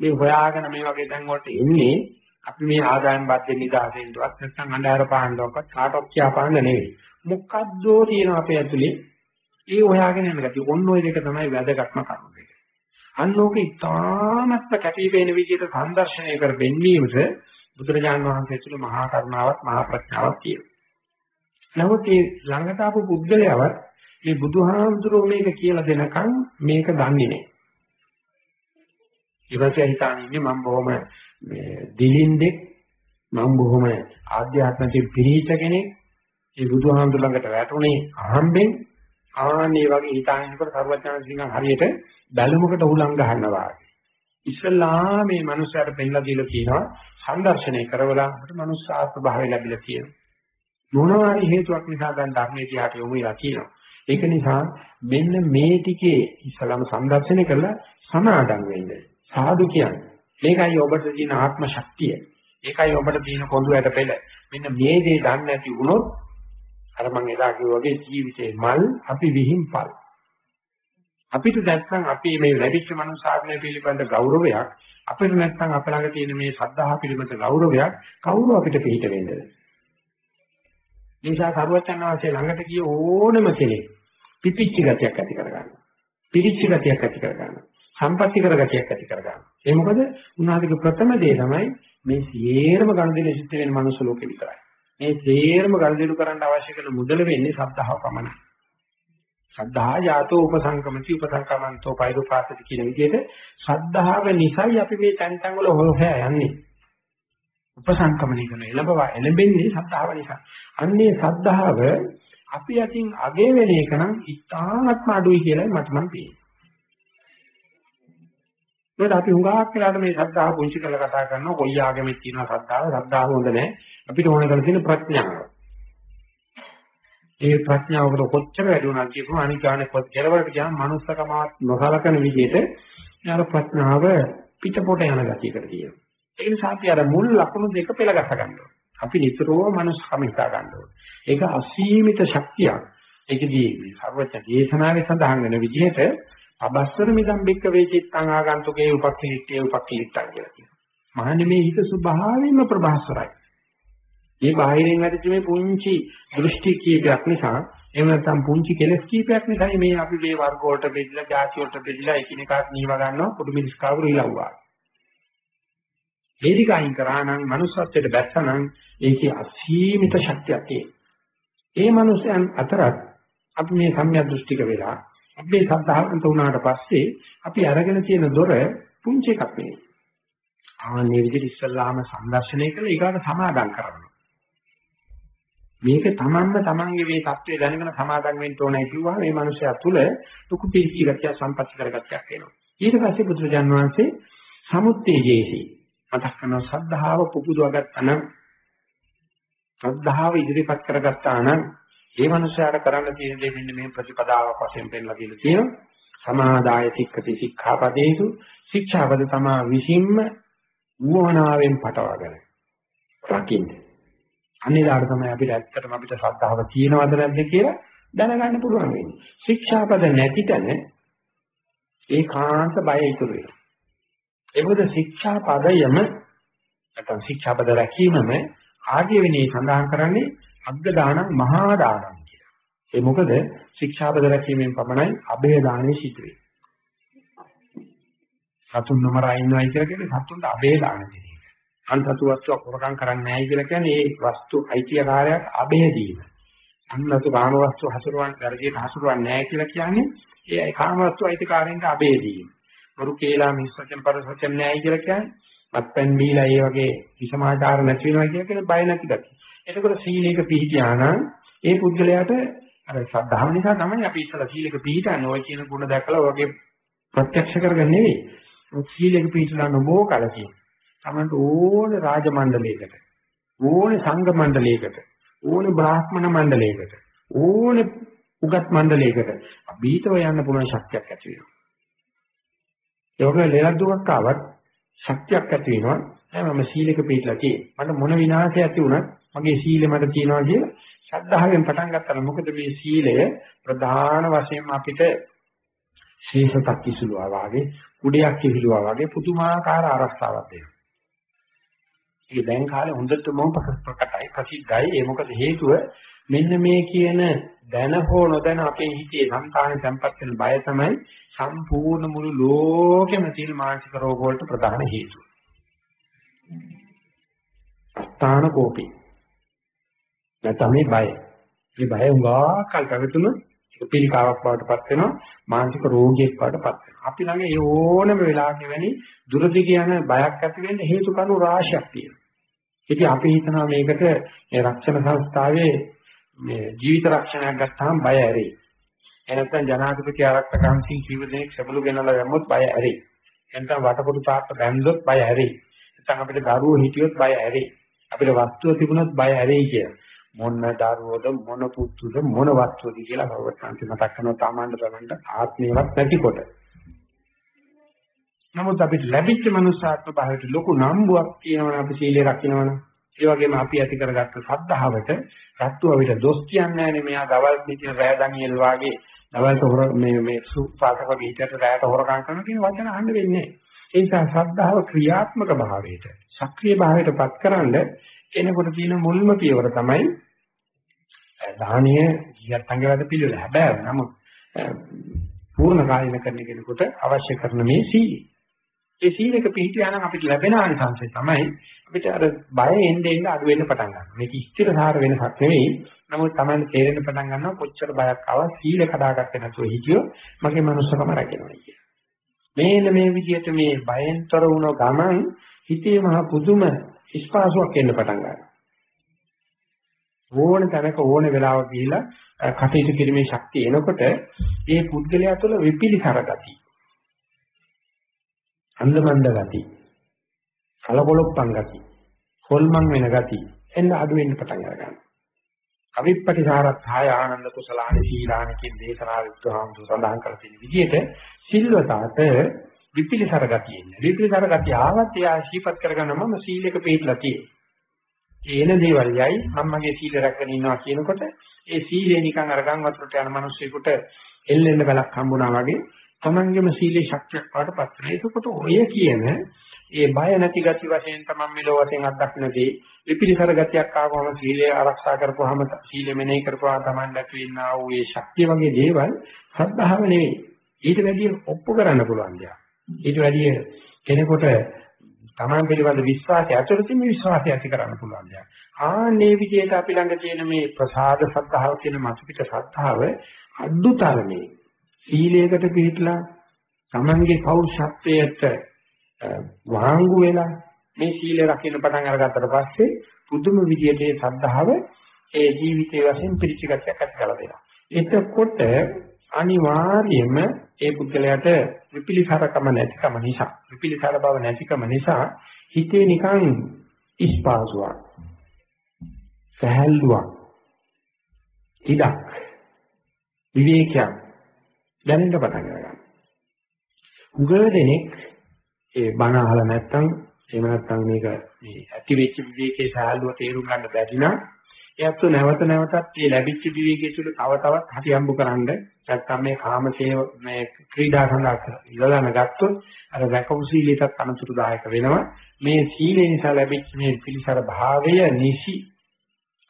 Speaker 1: මේ හොයාගෙන මේ වගේ තැන් වලට එන්නේ අපි මේ ආදායම් බද්දෙන් නිදාසෙන්වත් නැත්නම් අnder පාන්නවක්වත් කාටවත් කියා පාන්න නෙවෙයි. මොකද්දෝ තියෙන අපේ ඇතුලේ ඒ හොයාගෙන යන ගතිය. ඔන්න ඔය දෙක තමයි වැදගත්ම කරුණු දෙක. අන්න ඕක ඉතාමත්ම කැපිපෙන විදිහට සංදර්ශනය කර බෙන්වීමට බුදුරජාණන් වහන්සේ තුළ මහා කරුණාවක් මහා ප්‍රඥාවක් තියෙනවා. නමුත් මේ ළඟට ආපු පුද්ගලයාවත් මේ බුදුහාමුදුරුවෝ මේක කියලා දෙනකන් මේක දන්නේ නැහැ. ඊපස්සේ හිතාන්නේ මම බොහොම දිලින්දෙක් මම බොහොම ආධ්‍යාත්මික පිරිහිත කෙනෙක්. ඒ බුදුහාමුදුර ළඟට වැටුනේ අහම්බෙන් ආන්නේ වගේ හිතාගෙනකොට සර්වඥාන සිංහ හරියට බැලුමකට උලංග ගන්නවා. ඉස්ලාම මේ මනුස්සයාට පෙන්ලා දීලා තියෙනවා සංදර්ශනය කරවලා අපිට මනුස්සාත්ම භාවය ලැබිලා තියෙනවා. මොනවා හරි හේතුවක් නිසා දැන් ධර්මයේ දිහාට යොමු වෙලා තියෙනවා. ඒක නිසා මෙන්න මේ ටිකේ ඉස්ලාම සංදර්ශනය කරලා සමාදන් වෙන්න. සාදු කියන්නේ. මේකයි ඔබට තියෙන ආත්ම ශක්තිය. ඒකයි ඔබට තියෙන කොඳුයට පෙළ. මෙන්න මේ දේ දන්නේ නැති වුණොත් අර මම එදා කිව්වා වගේ ජීවිතේ මල් අපි විහිම්පල්. අපිට නැත්නම් අපි මේ ලැබිච්ච මනුසාරණය පිළිබඳ ගෞරවයක් අපිට නැත්නම් අප ළඟ තියෙන මේ ශ්‍රද්ධාව පිළිබඳ ගෞරවයක් කවුරු අපිට පිළිහිට වෙන්නද? නිසා කරුවචන් වාසේ ළඟට ගිය ඕනම කෙනෙක් පිපිච්ච ගතියක් ඇති කරගන්නවා. පිරිච්ච ගතියක් ඇති කරගන්නවා. සම්පත්‍ති කර ගතියක් ඇති කරගන්නවා. ඒ මොකද උන්වහන්සේගේ ප්‍රථම දේ තමයි මේ සියරම ගනුදෙනු සිද්ධ වෙන මනුස්ස ලෝකෙ විතරයි. මේ සියරම ගනුදෙනු කරන්න අවශ්‍ය කරන මුදල වෙන්නේ සද්ධාව පමණයි. සද්ධා යාතෝ උපසංකමති උපසංකමන්තෝ පෛරුපාසති කියන විදිහට සද්ධාව නිසයි අපි මේ තැන් තැන් වල හොයා යන්නේ. උපසංකමණය කරන එළඹවා. එළඹෙන්නේ සද්ධාව නිසා. අන්නේ සද්ධාව අපි අතින් අගේ වෙන එක නම් ඉතාමත්ම අඩුයි කියලා මට මන් පේනවා. ඒකට අපි හුඟක් වෙලාට මේ ශ්‍රද්ධාව පුංචි කරලා කතා කරනවා. කොයි ආගමෙත් තියෙනවා ශ්‍රද්ධාව ශ්‍රද්ධාව හොඳ නැහැ අපිට ඕන කරලා තියෙන ප්‍රඥාව. ඒ ප්‍රඥාවකට කොච්චර වැඩි වුණාද කියපුවා අනික් ගානේ කෙලවරට ගියාම මනුස්සකම නොසලකන විදිහට යාර ප්‍රඥාව පිටපොට යන ගතියකට තියෙනවා. ඒ නිසා අපි අර මුල් ලකුණු දෙක පෙළගස ගන්නවා අපි නිතරම මනුස්සකම හිතා ගන්නවා ඒක අසීමිත ශක්තියක් ඒකදී මේ සර්වඥ දේශනාවේ සඳහන් වෙන විදිහට අබස්සර මිදම් බික්ක වේචිත්තං ආගන්තුකේ උපක්ඛලිට්ඨේ උපක්ඛලිට්ඨං කියලා කියනවා. මහන්නේ මේ හිත ස්වභාවයෙන්ම ප්‍රභාස්වරයි. මේ බාහිරින් ඇතිවෙච්ච මේ පුංචි දෘෂ්ටි කීපයක් නිසා එහෙම නැත්නම් පුංචි කෙලස් කීපයක් නිසා මේ අපි මේ වර්ග වලට බෙදලා ಜಾති වලට බෙදලා එකිනෙකාට නීව ගන්නවා පොඩු මිනිස් කවුරු ඉලව්වා. වේදික අයින් කරා නම් manussත්වයට බැස්සනම් ඒකේ අසීමිත ශක්තියක් තියෙනවා. ඒ මනුස්සයන් අතරත් අපි මේ සම්‍යක් දෘෂ්ටික වෙලා අපේ සද්ධාවන්ත වුණාට පස්සේ අපි අරගෙන තියෙන දොර පුංචි එකක් නෙවෙයි. ආන්නේ විදිහට ඉස්සල්ලාම සංදර්ශනය කළා ඊගාට සමාදම් කරනවා. මේක තමන්ම තමන්ගේ මේ தත්ත්වය දැනගෙන සමාදම් වෙන්න ඕනයි කිව්වා මේ මනුස්සයා තුල ලොකු පිළිචි ගතිය සම්පත්‍ති කරගත්තක් වෙනවා. ඊට පස්සේ බුදුරජාන් වහන්සේ සමුත්තේජේසි මතක් කරන සද්ධාව පුපුදවගත්තා නම් සද්ධාව ඉදිරිපත් කරගත්තා නම් ඒ මනුස්සයාට කරන්න තියෙන දේ මෙන්න මේ ප්‍රතිපදාවක් වශයෙන් පෙන්ලා දීලා තියෙනවා. සමාදාය සික්කති සික්ඛාපදේසු ශික්ෂාපද තමා විසින්ම වුණාවෙන් පටවගෙන රකින්න. අනිදාට තමයි අපිට ඇත්තටම අපිට ශ්‍රද්ධාව තියෙනවද නැද්ද කියලා දැනගන්න පුළුවන් වෙන්නේ. ශික්ෂාපද නැති තැන ඒකාන්ත බය ඉතුරු වෙනවා. ඒ මොකද ශික්ෂා පදයම නැත්නම් ශික්ෂා පද රැකීමම ආර්ය විනය සඳහන් කරන්නේ අග්ග දානං මහා දානං කියලා. ඒ මොකද ශික්ෂා පද රැකීමෙන් පමණයි අභය දානෙ සිදු වෙන්නේ. සතුන් නමරා ඉන්නවයි කියලා කියන්නේ සතුන්ට අභය දාන දෙන එක. අන්තතු වස්තුවක් හොරකම් කරන්නේ නැහැ කියලා කියන්නේ ඒ වස්තු අයිතිකාරයට අභය දීම. අන්නතු කාම වස්තු හසුරවන්න වැඩියට හසුරවන්නේ නැහැ කියලා කියන්නේ ඒ කාම වස්තු අයිතිකාරයන්ට අභය දීම. වරු කේලා මිස්සචන් පරසචන් නැහැ කියලා කියන්නේ මත්පැන් බීලා ඒ වගේ විසමාචාර නැති වෙනවා කියන කෙන බය නැති ගැති. එතකොට සීලයක පිළිපියා නම් ඒ පුද්ගලයාට අර ශ්‍රද්ධාව නිසා තමයි අපි ඉස්සලා සීලයක පිළිපිටන්නේ ඔය කියන ගුණ දැකලා ඔයගේ ප්‍රත්‍යක්ෂ කරගන්නේ නෙවෙයි. සීලයක පිළිපිටලා නොබෝ කලකින්. තමන්ට ඕන රාජ මණ්ඩලයකට ඕන සංඝ මණ්ඩලයකට ඕන බ්‍රාහ්මණ මණ්ඩලයකට ඕන උගත් මණ්ඩලයකට අභීතව යන්න පුළුවන් ශක්තියක් ඇති වෙනවා. ඒ වගේ ලෙලක් දුකක් ආවත් ශක්තියක් ඇති වෙනවා. නෑ මම සීලෙක පිළිපදලා තියෙන්නේ. මට මොන විනාශයක් ඇති වුණත් මගේ සීලෙ මට තියෙනවා කියලා ශ්‍රද්ධාවෙන් පටන් ගත්තා. මොකද මේ සීලය ප්‍රධාන වශයෙන් අපිට ශේෂතක් කිසුලුවා වාගේ, කුඩයක් කිසුලුවා වාගේ පුදුමාකාර ආරක්ෂාවක් දෙනවා. ඒක දැන් කාලේ හොඳටම ප්‍රකටයි ප්‍රසිද්ධයි. ඒ මොකද හේතුව මෙන්න මේ කියන දැන හෝ නොදැන අපේ හිතේ සංකාණි tempat වෙන බය තමයි සම්පූර්ණ මුළු ලෝකෙම තියෙන මානසික රෝග වලට ප්‍රධාන හේතුව. අස්ථාන කෝපී. නැත්නම් මේ බය. මේ බය උඟා කල් පැවතුන පිළිකාවක් බවට පත් වෙනවා මානසික රෝගියෙක් බවට පත් වෙනවා. අපි ළඟ ඒ ඕනම වෙලාවක වෙනි දුරදි කියන බයක් ඇති වෙන්න හේතු කණු රාශියක් තියෙනවා. ඉතින් අපි හිතනවා මේකට මේ රක්ෂණ සංස්ථාවේ මේ ජීවිත රක්ෂණයක් ගත්තාම බය ඇරෙයි. එනත්නම් ජනාධිපති ආරක්ෂක කමිටින් කීව දෙනෙක් සබළු ගෙනලා දැම්මොත් බය ඇරෙයි. එනත්නම් වටකොටු තාත්ත බැන්දොත් බය ඇරෙයි. නැත්නම් අපිට දරුවෝ හිටියොත් බය ඇරෙයි. අපිට වස්තුව තිබුණොත් බය ඇරෙයි කිය. මොන දරුවෝද මොන පුතුද මොන වස්තුවද කියලා භවත්‍න්ති මතක් කරනවා තමන්ට තමන්ට ආත්මේවත් නැතිකොට. නමුත් අපිට ලැබිච්ච මනුස්සාත්ම භාවයට ලොකු නම්බුවක් තියෙනවනේ අපි සීලය රකින්නවනේ. ඒ වගේම අපි ඇති කරගත්ත සද්ධාවට රත්තු අපිට දොස් කියන්නේ නැහැනේ. මෙයා දවල් පිටින් රෑ දනියෙල් වාගේ දවල්ට හොර මේ මේ සුපාසක වගේ හිතට රෑට හොරකම් කරන කියන වචන අහන්න වෙන්නේ ඒ නිසා ශ්‍රද්ධාව ක්‍රියාත්මක භාවයට සක්‍රීය භාවයට පත්කරනද කෙනෙකුට තියෙන මුල්ම පියවර තමයි දානීය ගියත් අංගවද පිළිවෙල. හැබැයි නමුත් පූර්ණ කායින කරන කෙනෙකුට අවශ්‍ය කරන මේ සීලය. ඒ සීලක පිළිපියා නම් අපිට ලැබෙන ආනිසංසය තමයි අපිට අර බය එන්නේ එන්න අඩු වෙන්න පටන් ගන්නවා. මේක ස්ථිරසාර වෙනසක් නෙවෙයි. නමුත් Taman තේරෙන්න පටන් ගන්නවා කොච්චර බයක් ආවත් සීල කඩාගත්තේ නැතුව හිටියෝ මගේ මනුස්සකම රැකෙනවා කියලා. මේන මේ විදිහට මේ බයෙන්තර වුණ ගමන් හිතේ මහ පුදුම ස්පාසුවක් එන්න පටන් ගන්නවා. ඕන තැනක ඕන වෙලාවක ගිහිලා කටයුතු කිරීමේ ශක්තිය එනකොට ඒ පුද්ගලයා තුළ විපිලිසර ගතිය අන්දමන්ද ගති කලකොලොප්පන් ගති හොල්මන් වෙන ගති. එන්න අඩු වෙන්න පටන් ගන්නවා අවිප්පටිසාරත්ථය ආනන්ද කුසලානි සීලානි කියන දේශනා විද්වාංශ සඳහන් කර තියෙන විදිහට සිල්වතාට විපිලිසර ගතිය ඉන්නේ විපිලිසර ගතිය ආවත් එයා ශීපත් කරගන්න මම සීලයක පිළිපලා තියෙන්නේ ඒන දේවල් යයි මමගේ සීල රැකගෙන ඉන්නවා කියනකොට ඒ සීලේ නිකන් අරගන් වතුරට යන මිනිස්සෙකුට එල්ලෙන්න බලක් හම්බුණා වගේ තමන්ගේම සීලේ ශක්තියක් වඩපත් වෙනවා. ඒකකොට ඔය කියන ඒ බය නැති ගති වශයෙන් තමන් මෙලෝ වශයෙන් අත්දකින්නදී විපිරිසර ගතියක් ආවම සීලය ආරක්ෂා කරපුවාම සීලෙ මෙනෙහි කරපුවාම තමන් ඇති වෙනා වූ ඒ ශක්තිය වගේ දේවල් සද්ධාව නෙවෙයි. ඊට වැඩිය ඔප්පු කරන්න පුළුවන් දෙයක්. ඊට වැඩිය කෙනෙකුට තමන් පිළිබඳ විශ්වාසය අතුරින් විශ්වාසය ඇති කරන්න පුළුවන් දෙයක්. ආන්නේ විදිහට අපි ළඟ තියෙන මේ ප්‍රසාද සද්ධාව කියන මතු පිට සද්ධාව අද්දුතරමේ සීලයකට පිළිපලා තමන්ගේ පෞරුෂත්වයට වාංගු වෙලා මේ සීලය රකින්න පටන් අරගත්තට පස්සේ පුදුම විදියට ඒ සද්ධාව ඒ ජීවිතයේ වශයෙන් පිළිචිගතයක් ඇති කරලා දෙනවා. එතකොට අනිවාර්යයෙන්ම ඒ පුද්ගලයාට විපිලිසරකම නැතිකම නිසා විපිලිසර බව නැතිකම නිසා හිතේ නිකන් ඉස්පාසුවක් සහැල්ලුවක් ඉඩක් විවේකයක් දැනෙන්න පටන් ගන්නවා. උගල දෙනෙක් ඒ බණ අහලා නැත්තම් එහෙම නැත්තම් මේක මේ ඇති වෙච්ච විවේකයේ සාහලුව තේරුම් ගන්න බැරි නම් එයත් නැවත නැවතත් මේ ලැබිච්ච විවේකයේ තුල තව තවත් හටියම්බු කරන්න නැත්නම් මේ කාමසේ මේ ක්‍රීඩා සඳහා ඉලලන ගත්තොත් අර වැකපු සීලයටත් අනුතුරුදායක වෙනවා මේ සීලේ නිසා ලැබිච්ච මේ පිළිසර භාවය නිසි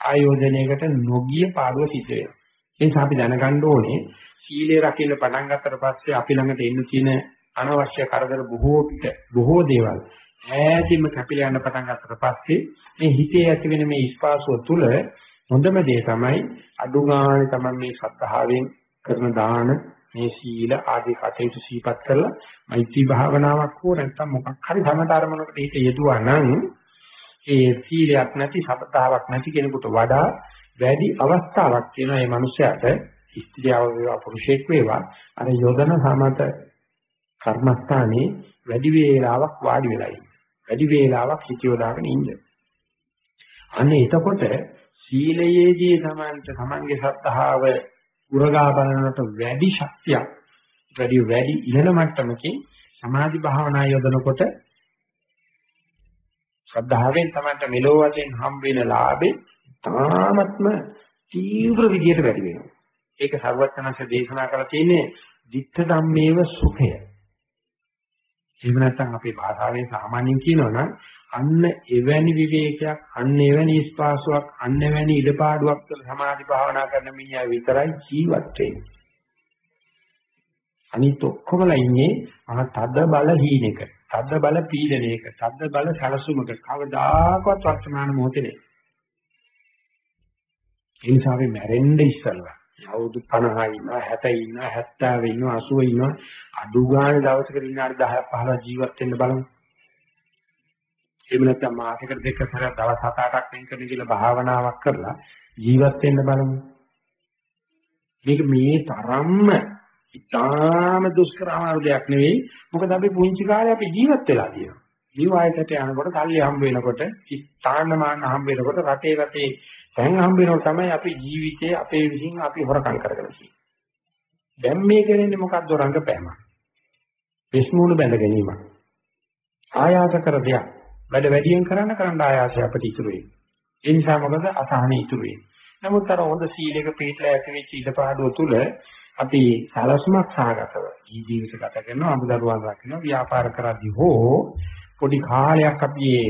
Speaker 1: ආයෝජනයකට නොගිය පාඩුව සිද්ධ වෙනවා ඒ නිසා අපි දැනගන්න ඕනේ සීලය රකින්න පටන් ගත්තට පස්සේ අපි ළඟට එන්න තියෙන අනවශ්‍ය කරදර බොහෝ පිට බොහෝ දේවල් ඈතින්ම කැපිලා යන පටන් ගත්තට පස්සේ මේ හිතේ ඇති වෙන මේ ස්පාසුව තුළ හොඳම දේ තමයි අඩු ගානේ තමයි මේ සත්‍තාවෙන් කරන දාන මේ සීල ආදී කටයුතු සීපත් කරලා මෛත්‍රී භාවනාවක් හෝ නැත්නම් මොකක් හරි සමතරමනකට හිත යෙදුවා නම් ඒ සීලයක් නැති සත්‍තාවක් නැති කෙනෙකුට වඩා වැඩි අවස්ථාවක් තියෙනවා මේ මනුස්සයාට. ස්ත්‍රියව වේවා පුරුෂයෙක් වේවා අර යොදන සමත කර්මස්ථානේ වැඩි වේලාවක් වාඩි වෙලා ඉන්න. වැඩි වේලාවක් හිත යොදාගෙන ඉන්න. අනේ එතකොට සීලයේදී තමන්ට තමන්ගේ සත්‍තාව උරගා බලනට වැඩි ශක්තියක් වැඩි වැඩි ඉහළ මට්ටමකින් සමාධි භාවනා යොදනකොට ශ්‍රද්ධාවෙන් තමන්ට මෙලෝ වශයෙන් හම් වෙන ලාභේ තාමත්ම තීව්‍ර විදියට වැඩි වෙනවා. ඒක සර්වඥාන්සේ දේශනා කරලා තියෙන්නේ ditta dhammeva සුඛය. එහෙම නැත්නම් අපේ භාෂාවෙන් සාමාන්‍යයෙන් කියනවනම් අන්න එවැනි විවේකයක් අන්න එවැනි ස්පාසුවක් අන්න එවැනි ඉඩපාඩුවක් තුළ සමාධි භාවනා කරන මිනිහා විතරයි ජීවත් වෙන්නේ. අනිත් ඔක්කොමලා ඉන්නේ මහා තද බල හීනෙක, තද බල පීඩනයක, තද බල සලසුමක කවදාකවත් වර්තමාන මොහොතේ නෑ. ඒ නිසා අපි මැරෙන්න ඉස්සල්ලා අවුරුදු 50 ඉන්නවා 60 ඉන්නවා 70 ඉන්නවා 80 ඉන්නවා අඩු ගානේ දවසකට විනාඩි 10ක් 15ක් ජීවත් වෙන්න බලමු. එහෙම නැත්නම් මාසෙකට දෙක සැරයක් දවස් 7-8ක් වෙන් කරන කියලා භාවනාවක් කරලා ජීවත් වෙන්න බලමු. මේක මේ තරම්ම ඉතාම දුෂ්කර අමාරු දෙයක් නෙවෙයි. මොකද අපි පුංචි කාලේ අපි ජීවත් වෙලා තියෙනවා. ජීවායතට යනකොට කල්ලි හම්බ වෙනකොට, ස්ථාන මාන හම්බ වෙනකොට රටේ රටේ දැන් හම්බ වෙනකොට තමයි අපි ජීවිතේ අපේ විසින් අපි හොරකම් කරගෙන තියෙන්නේ. දැන් මේ කරන්නේ මොකක්ද රංගපෑම? විශ්මුණු බැඳ ගැනීම. ආයාස කර දෙයක්. වැඩ වැඩියෙන් කරන්න කරන්න ආයාසය අපිට ඉතුරු වෙන්නේ. ඒ නිසා මොකද අසහනෙ ඉතුරු වෙන්නේ. නමුත් අර හොඳ සීලයක පිළිපලා ඇති වෙච්ච ඉඩපාඩුව තුළ අපි සලස්මක් සාගතව ජීවිත ගත කරනවා අමුදරුවන් රකින්න ව්‍යාපාර කරද්දී හෝ පොඩි කාලයක් අපි මේ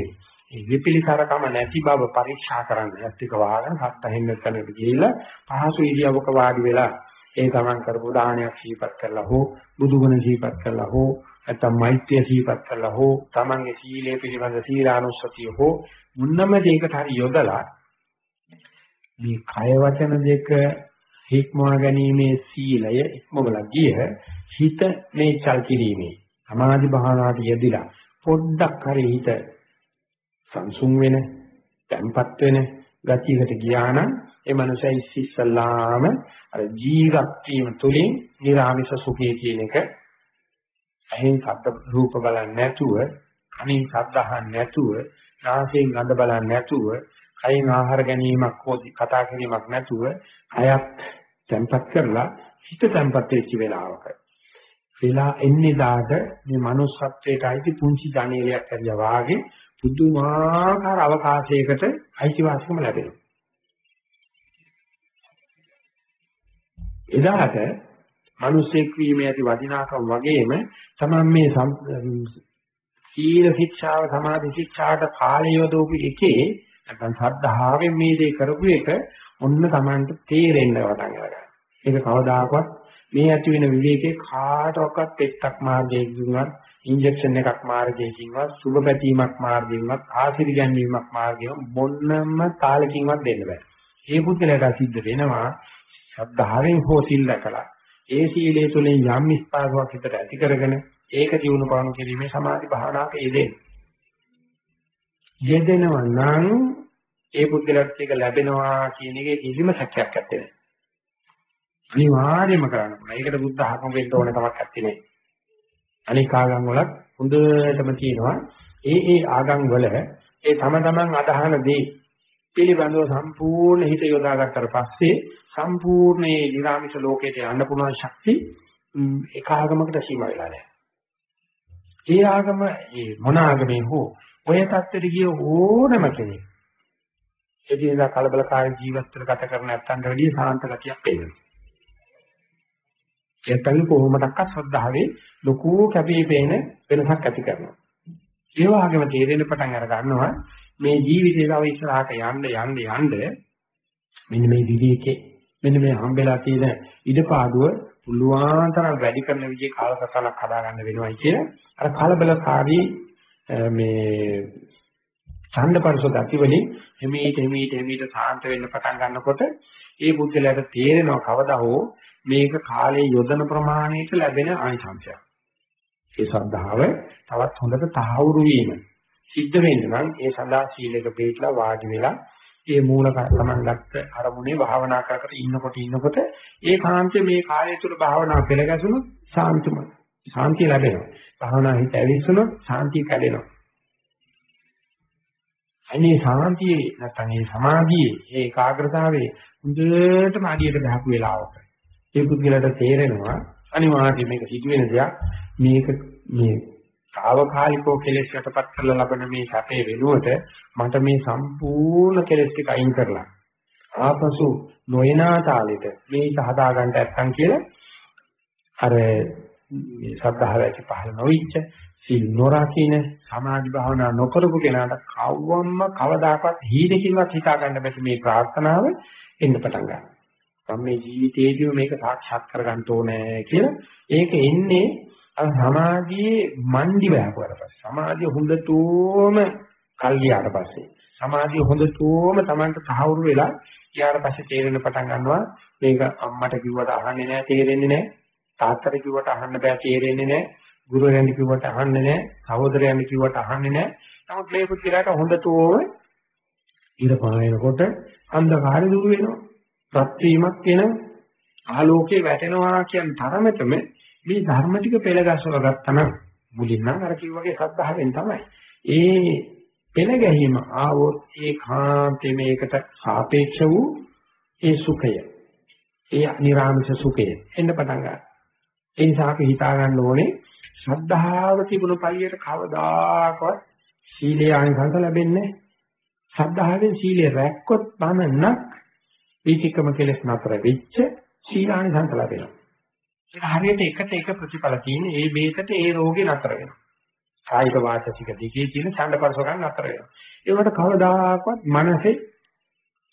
Speaker 1: විපිලිකාරකම නැති බව පරීක්ෂා කරන්න ඇත්තික වාගෙන හත් අහින්න තැනකට ගිහිල්ලා පහසු ඉරියව්වක වාඩි වෙලා ඒ තමන් කරපු දානයක් සිහිපත් කරලා හෝ බුදුගුණ සිහිපත් කරලා හෝ නැත්නම් මෛත්‍රිය සිහිපත් කරලා හෝ තමන්ගේ සීලය පිළිබඳ සීලානුස්සතිය හෝ මුන්නම දෙයකට හරි යොදලා මේ කය වචන දෙක හික්මවා ගැනීමේ සීලය ඉක්මවලා ගිය හිත මේ චල් කිරීමේ සමාධි භාවනාවට යෙදিলা පොඩ්ඩක් හරි හිත සංසුන් වෙන, තැම්පත් වෙන ගතියකට ගියා නම් ඒ මනුස්සයා ඉස්සෙල්ලාම අර ජීවත් වීම තුළින් නිර්ආමිෂ සුඛය කියන එක ඇහෙන් ශබ්ද රූප බලන්නේ නැතුව, කනින් ශබ්ද අහන්නේ නැතුව, නාසයෙන් ගඳ බලන්නේ නැතුව, කයින් ආහාර ගැනීමක් හෝ කතා කිරීමක් නැතුව, අයත් තැම්පත් කරලා හිත තැම්පත් වෙච්ච වෙලාවක. වෙලා එන්නේ දාට මේ manussත්වයට අයිති පුංචි ධනෙලයක් ඇරියා වාගේ පුදුමාකාර අවකාශයකට අයිතිවාසිකම ලැබෙනවා. එදාට මිනිසෙක් වීමේ ඇති වටිනාකම වගේම තමයි මේ සීල ශික්ෂාව සමාධි ශික්ෂාට කාලය යොදවපු එකේ නැත්නම් සද්ධාවෙන් මේ දේ කරපු එක ඔන්න Tamanට තේරෙන්න පටන් ගන්නවා. ඒක කවදාකවත් මේ ඇති වෙන විවේකේ කාටවත් පෙත්තක් මාර්ගයකින්වත් ඉන්ජෙක්ෂන් එකක් මාර්ගයකින්වත් සුබ පැතීමක් මාර්ගයෙන්වත් ආශිර්වාද ගැනීමක් මාර්ගයෙන් මොන්නම තාලකින්වත් දෙන්න බෑ. ඒ පුද්ගලයාට සිද්ධ වෙනවා ශ්‍රද්ධාවෙන් හෝ සිල් දැකලා ඒ සීලයේ තුලින් යම් ස්පාසාවක් හිතට ඇති කරගෙන ඒක දිනු පවණු කිරීමේ සමාධි භාවනාවක යෙදෙන්න. යෙදෙනවා නම් ඒ පුද්ගලයාට ඒක ලැබෙනවා කියන එකේ කිසිම සැකයක් නැත්තේ. අනිවාර්යයෙන්ම කරන්න ඕනේ. ඒකට බුද්ධ ආගම වෙන්න ඕන කමක් නැත්තේ. අනික් ආගම් වලත් හොඳටම තියෙනවා. ඒ ඒ ආගම් වල ඒ තම තමන් අදහන දේ පිළිබඳව සම්පූර්ණ හිත යොදාගත්තට පස්සේ සම්පූර්ණ මේ නිරාමිෂ ලෝකයට යන්න පුළුවන් ශක්තිය එක ආගමකට සීමා වෙලා නැහැ. ඒ ආගම ඒ මොන ආගමේ හෝ ඔය தත්ත්වෙට ගිය ඕනම කෙනෙක් එදිනෙදා කලබලකාරී ජීවිතවල ගත කරන නැත්තන්ට වැඩිය සාන්ත ගතියක් පේනවා. ඒත්තන් කොහොමඩක්වත් ශ්‍රද්ධාවේ ලොකු කැපී පේන වෙනසක් ඇති කරනවා. ඒ වගේම තේරෙන පටන් අර ගන්නවා මේ ජීවිතේ තව ඉස්සරහට යන්න යන්න යන්න මෙන්න මේ විවේකේ මෙන්න මේ හම්බෙලා තියෙන ඉඩපාඩුව පුළුවන් තරම් වැඩි කරන විදිහේ කාලසටහනක් හදාගන්න වෙනවයි කියන අර කලබලකාරී මේ ඡන්දපරස ගතිවලින් එමෙහිට එමෙහිට එමෙහිට සාන්ත වෙන්න පටන් ගන්නකොට ඒ බුද්ධලයට තේරෙනවා කවදා හෝ මේක කාලේ යොදන ප්‍රමාණයට ලැබෙන ආනිසංසයක්. ඒ ශ්‍රද්ධාව තවත් හොඳට තහවුරු වීම සිද්ධ වෙන්න නම් ඒ සඳහා සීලයක පිළිපලා වාඩි වෙලා ඒ මූල තමන් ගත්ත අරමුණේ භාවනා කර කර ඉන්නකොට ඉන්නකොට ඒ කාන්තේ මේ කාලය තුල භාවනා පෙළ ගැසුණොත් සාන්තිමත් සාන්තිය ලැබෙනවා. භාවනා හිත ඇවිස්සුනොත් සාන්තිය කැඩෙනවා. අනේ සාන්තියේ නැත්නම් මේ සමාධියේ ඒ ඒකාග්‍රතාවයේ හොඳටම අඩියට බහපු වෙලාවක ඒ පුද්ගලයාට තේරෙනවා අනිවාර්යයෙන් මේක සිදුවෙන දෙයක් මේක මේ తాවකාලිකව කෙලෙස් යටපත් කරලා ලබන මේ සැපේ වෙනුවට මට මේ සම්පූර්ණ කෙලෙස් ටික අයින් කරලා ආපසු නොයනා තාලෙට මේක හදා ගන්න නැත්තම් කියලා අර මේ සද්ධාව ඇති පහළ නොවිච්ච සිල් නොරකින සමාධි භාවනා නොකරපු කෙනාට කවවම්ම කවදාකවත් හීනකින්වත් හිතා ගන්න බැරි මේ ප්‍රාර්ථනාව එන්න පටන් ගන්නවා. මම මේ ජීවිතේදී මේක සාක්ෂාත් කරගන්න ඕනේ කියලා. ඒක එන්නේ අර සමාධියේ මණ්ඩි වැහුවාට පස්සේ. සමාධිය හොඳටම කල් ගියාට පස්සේ. සමාධිය හොඳටම Tamanට තහවුරු වෙලා ඊට පස්සේ තේරෙන පටන් ගන්නවා මේක අම්මට කිව්වට අහන්නේ නැහැ තේරෙන්නේ නැහැ. තාත්තට කිව්වට අහන්න බෑ තේරෙන්නේ නැහැ. ගුරුවරයන්ට කිව්වට අහන්නේ නැහැ. සහෝදරයන්ට කිව්වට අහන්නේ නැහැ. නමුත් මේ පුත්‍රයාට හොඳටම ඉර පායනකොට අන්ධකාරය දුර වෙනවා. රත් වීමක් වෙන ආලෝකේ වැටෙනවා කියන තරමටම මේ ධර්ම ටික පෙළගස්සව ගත්තා නම් මුලින් නම් අර කිව්වාගේ සද්ධාවෙන් තමයි. ඒ පෙළ ගැහිම ආවොත් ඒ කාන්තේ මේකට සාපේක්ෂ වූ ඒ සුඛය. ඒ නිර්ආමිෂ සුඛය එන්න පටන් ගන්නවා. ඒ නිසා අපි හිතා ගන්න ඕනේ ශ්‍රද්ධාව තිබුණු පළියට කවදාකවත් සීලේ ආනිසංස ලැබෙන්නේ නැහැ. ශ්‍රද්ධාවෙන් සීලය රැක්කොත් පමණක් වීතිකම කෙලස් නතර වෙච්ච සීලානිසංස ලැබෙනවා. ඒක හරියට එකට එක ප්‍රතිඵල තියෙන ඒ බේතට ඒ රෝගේ නතර වෙනවා. කායික වාචික දෙකේ තියෙන ඡන්දපරසකම් නතර වෙනවා. ඒකට කවදාකවත් මනසේ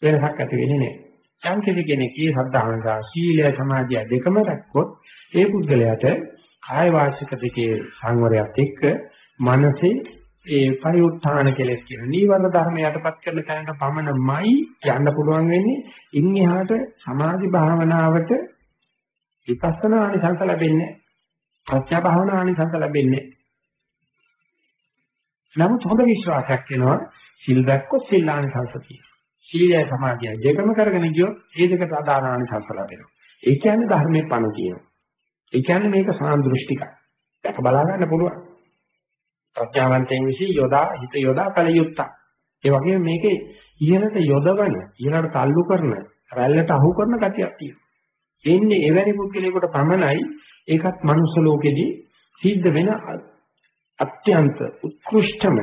Speaker 1: වෙනසක් ඇති වෙන්නේ නැහැ. යම් කෙනෙක් මේ සද්ධාවන්සා සීලය සමාධිය දෙකම රැක්කොත් ඒ පුද්ගලයාට කාය වාචික දෙකේ සංවරයත් එක්ක මනසේ ඒ පරිඋත්ථාන කෙලෙස් කියන නීවරණ ධර්ම යටපත් කරන තැනට පමණමයි යන්න පුළුවන් වෙන්නේ. ඉන් එහාට සමාධි භාවනාවට විපස්සනා ආනිසංස ලැබෙන්නේ ප්‍රත්‍ය භාවනා ආනිසංස ලැබෙන්නේ නමුත් හොඳ විශ්වාසයක් වෙනවා සිල් දැක්කොත් සිල් ආනිසංස තියෙනවා. සීලය සමාධිය දෙකම කරගෙන ගියොත් ඒ දෙකට අදාළ ආනිසංස ලැබෙනවා. ඒ කියන්නේ ධර්මයේ පණ කියනවා. ඒ කියන්නේ මේක සාන්දෘෂ්ටිකයි. දැක බලා ගන්න පුළුවන්. ප්‍රඥාවන්තයන් විසින් යොදා හිත යොදා කල යුත්තක්. ඒ වගේම මේකේ ඉහළට යොදවන, ඉහළට තල්ලු කරන, රැල්ලට අහු කරන ගතියක් තියෙනවා. එන්නේ එවැනි පුද්ගලයෙකුට පමණයි ඒකත් මනුස්ස ලෝකෙදී සිද්ධ වෙන අත්‍යන්ත උත්කෘෂ්ඨම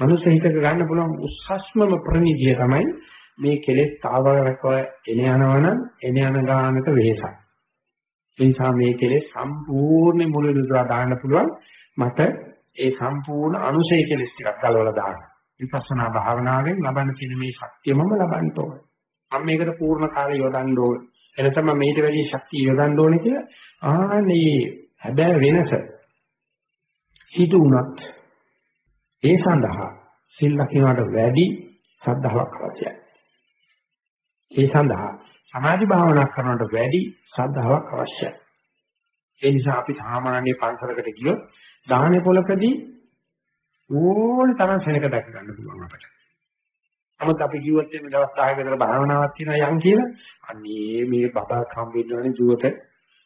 Speaker 1: මනුස්ස හිතක ගන්න පුළුවන් උස්සස්මම ප්‍රණිදිය තමයි මේ කෙලෙස් තාවරකව එන යනවනම් එන යන ගානට වෙහසක්. ඒ නිසා මේ කෙලෙස් සම්පූර්ණ මුල විතර දාන්න පුළුවන් මට ඒ සම්පූර්ණ අනුසය කෙලෙස් ටිකක් ගලවලා දාන්න. විපස්සනා භාවනාවෙන් ලබන්න තියෙන මේ ශක්තියමම ලබන්න ඕනේ. මම මේකට පූර්ණ කාලය යොදන්න ඕනේ. එනතම මේට වැඩි ශක්තිය යොදන්න ඕනේ කියලා ආනේ හැබැයි වෙනස හිතු උනත් ඒ සඳහා සිල් ලකිනවට වැඩි ශ්‍රද්ධාවක් අවශ්‍යයි. ඒ සඳහා සමාධි භාවනා කරනවට වැඩි ශ්‍රද්ධාවක් අවශ්‍යයි. ඒ නිසා අපි සාමාන්‍ය පන්සලකට ගියොත් දාහනේ පොලකදී ඕනේ තරම් සෙනක දැක ගන්න පුළුවන් අපට. නමුත් අපි කිව්වොත් මේ දවස් 10ක විතර භාවනාවක් තියෙනවා යන් කියලා. අනේ මේ බබා හම්බෙන්නවනේ ජීවිත.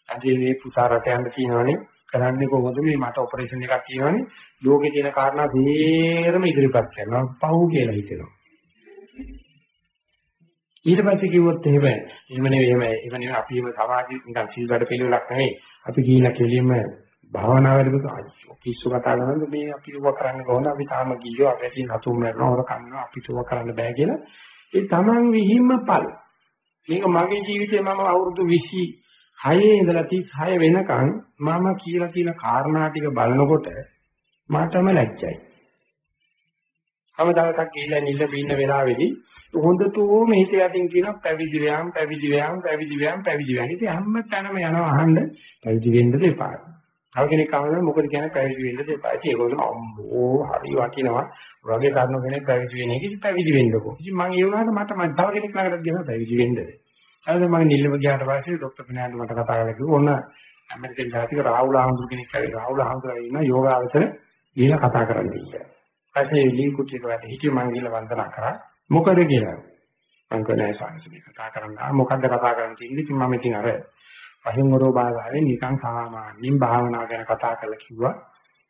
Speaker 1: අද මේ පුතා රට යන්න තියෙනවනේ. කරන්නේ කොහොමද මේ මට ඔපරේෂන් එකක් තියෙනවනේ. ලෝකේ තියෙන කාරණා සේරම ඉදිරිපත් කරනවා. පහු කියලා හිතෙනවා. ඊට පස්සේ කිව්වොත් එහෙම එහෙම නෙවෙයි එහෙම එහෙම නෙවෙයි අපි එහෙම සමාජ නිකන් සිල් වැඩ පිළිවෙලක් නෙවෙයි. අපි ගිහිල්ලා කෙලින්ම භාවනාවේදී කිස්සු කතා කරනකොට මේ අපි උව කරන්න කොහොමද අපි තාම ගියෝ අපි තියෙන හතුම් මරනවා හොර කන්නවා අපි තුව කරන්න බෑ කියලා ඒ Taman විහිම්ම පළ. මේක මගේ ජීවිතේ මම අවුරුදු 26 ඉඳලා 36 වෙනකන් මම කියලා කියන කාරණා ටික බලනකොට මටම ලැජ්ජයි. කවදාකවත් ගිහිල්ලා නිල්ල බින්න වෙලාවේදී හොඳටම හිත යටින් කියන පැවිදි වෑම් පැවිදි වෑම් පැවිදි වෑම් පැවිදි වෑම්. ඉතින් හැම තැනම යනවා අහන්න පැවිදි වෙන්න දෙපා. තව කෙනෙක් අහනවා මොකද කියන්නේ පැවිදි වෙන්න දෙපා. ඉතින් ඒගොල්ලෝ අම්මෝ හරි වටිනවා. වගේ කරන කෙනෙක් පැවිදි වෙන එක ඉතින් පැවිදි වෙන්නකෝ. ඉතින් මම ඒ වුණාට මට මම තව කෙනෙක් ළඟට ගියම පැවිදි වෙන්නද. ඊට මම නිල්ලම ගියාට පස්සේ ડોક્ટર පිනාන්ඩු මට කතා කරලා කිව්වා ඔන්න ඇමරිකන් ජාතික රාහුල ආහඳුර කෙනෙක් ඇවිල්ලා රාහුල ආහඳුර ඉන්න යෝගාවචර ගිහලා කතා කරන්න කියලා. ඊපස්සේ ලී කුටි එකට හිටිය මං ගිහලා වන්දනා කරා. මොකද කියලා. මං කියන්නේ සාංශික කතා කරන්න. මොකද්ද කතා කරන්න තියෙන්නේ? ඉතින් මම ඉතින් අර පහින්වරෝ භාගාවේ නිකන් සාමාන්‍යයෙන් භාවනාව ගැන කතා කරලා කිව්වා.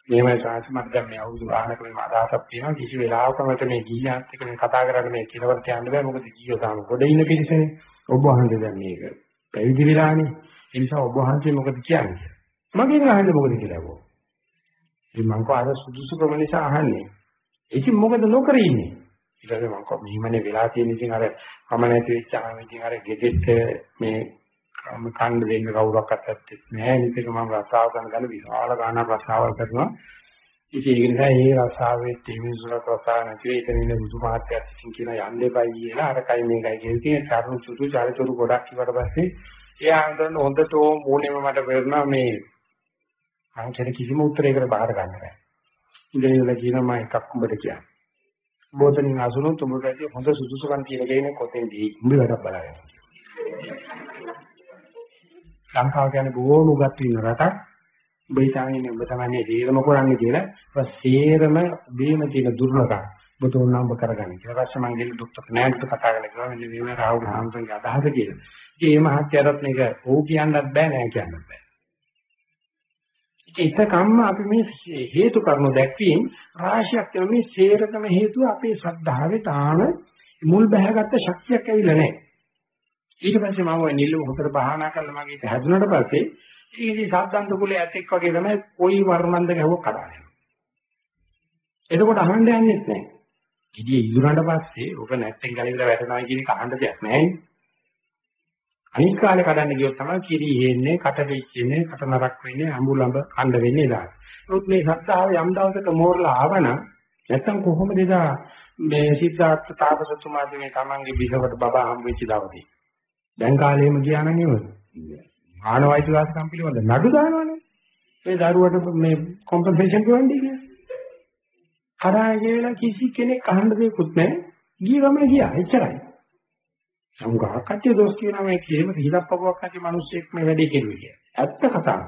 Speaker 1: මේවයි සාංශ මට දැන් මේ අවුරුදු ගානක මේ අදහසක් තියෙනවා. කිසි වෙලාවක මට මේ ගිහියන්ත් එක්ක මේ කතා කරන්න මේ කෙලවරට යන්න බෑ. මොකද ගිහියෝ තාම ගොඩ ඉන්න පිරිසනේ. ඔබ වහන්සේ දැන් මේක පැවිදි වෙලානේ. ඒ නිසා ඔබ වහන්සේ මොකද කියන්නේ? මගෙන් අහන්න මොකද කියලා අහුවා. ඉතින් මං කෝ අර සුදුසුකම නිසා අහන්නේ. ඉතින් මොකද නොකර ඉන්නේ? ඊට පස්සේ මං කෝ මෙහිමනේ වෙලා තියෙන ඉතින් අර කම නැති වෙච්චාම ඉතින් අර ගෙදෙට්ට මේ කන්න දෙන්න කවුරක්වත් ඇත්තේ නැහැ. නිතර මම රස්සාව කරන ගල විශාල ගානක් රස්සාවල් කරනවා. ඉතින් ඒක නිසා මේ රස්සාවේ තේමිසුලක් රස්සාව නැති වෙයි එතන ඉන්න බුදු මහත්යත් ඉතින් කියන යන්න එපයි කියලා අරකයි මේකයි කියන ඉතින් චරුණු සුදු චරිචුරු ගොඩක් ඉවට පස්සේ එයා අඳුරන හොඳටෝ මූණෙම මට වෙරනවා මේ මම කියන කිසිම උත්තරයකට බාර ගන්න බෑ. ඉඳලා කියනවා මම එකක් උඹට කියන්න. බෝතනින් අසුණු තුඹට හොඳ සුදුසුකම් තියෙන කෙනෙක් කොතෙන්දී උඹ වැඩක් බලන්න. ලංකාව කියන්නේ බොහෝම උගත් වෙන රටක්. උඹ හිතාගෙන උඹ තමයි දේරම කරන්නේ කියලා. ඒක සේරම බේම තියෙන දුර්ලභකම්. ඔබ තෝරනම්බ කරගන්න. ඊට පස්සේ මම ගිහින් ડોක්ටර් කනෑන්ට කතා කරලා කිව්වා මෙන්න මේ රාහුල් හාමුදුරන්ගේ අදහස කියලා. ඉතින් මේ මහත්යරත් මේක ඕ කියන්නත් බෑ නෑ කියන්නත් බෑ. ඒකකම්ම අපි මේ හේතු කරුණු දැක්වීම රාශියක් වෙන මේ සේරකම හේතුව අපේ ශ්‍රද්ධාවේ තාම මුල් බැහැගත්ත ශක්තියක් ඇවිල්ලා නැහැ. ඊට පස්සේ මම ওই නිල්ල හොතර බහනා කරලා මගේ ඒක හැදුනට පස්සේ ඉතින් සාද්දන්ත කුලේ ඇතෙක් වගේ තමයි කොයි වර්ණන්ද ගැහුවක් කඩාගෙන. එතකොට අහන්න යන්නේ නැහැ. ඉතින් ඉදුණාට පස්සේ ඔබ නැත්තෙන් ගැලවිලා වැටෙනවා කියන එක අහන්න දෙයක් නැහැ. අනිත් කාලේ කඩන්න ගියොත් තමයි කිරි හේන්නේ, කට වෙච්චින්නේ, කට නරක් වෙන්නේ, අඹුලඹ කණ්ඩ වෙන්නේ දාන. නමුත් මේ සත්‍තාව යම් දවසක මෝරලා ආවනම් නැත්තම් කොහොමද එදා මේ සිද්ධාර්ථ තාපසතුමාගේ මේ තමන්ගේ බිසවට බබා හම් වෙච්ච දවසේ. දැන් කාලේම ගියා නම් නෙමෙයි. මානවයිති වාසකම් පිළිබඳ නඩු දානවනේ. මේ දරුවට මේ කොම්පෙන්සේෂන් දෙවන්නේ කියලා. කරා කියලා කිසි කෙනෙක් අහන්න දෙයක්වත් නැහැ. ගිය ගමන ගියා. එච්චරයි. සමුගා කට්ටිය දොස් කියනවා මේ කිසිම හිලක් පපුවක් නැති මිනිස්සෙක් මේ වැඩේ කෙරුවේ කියලා. ඇත්ත කතාව.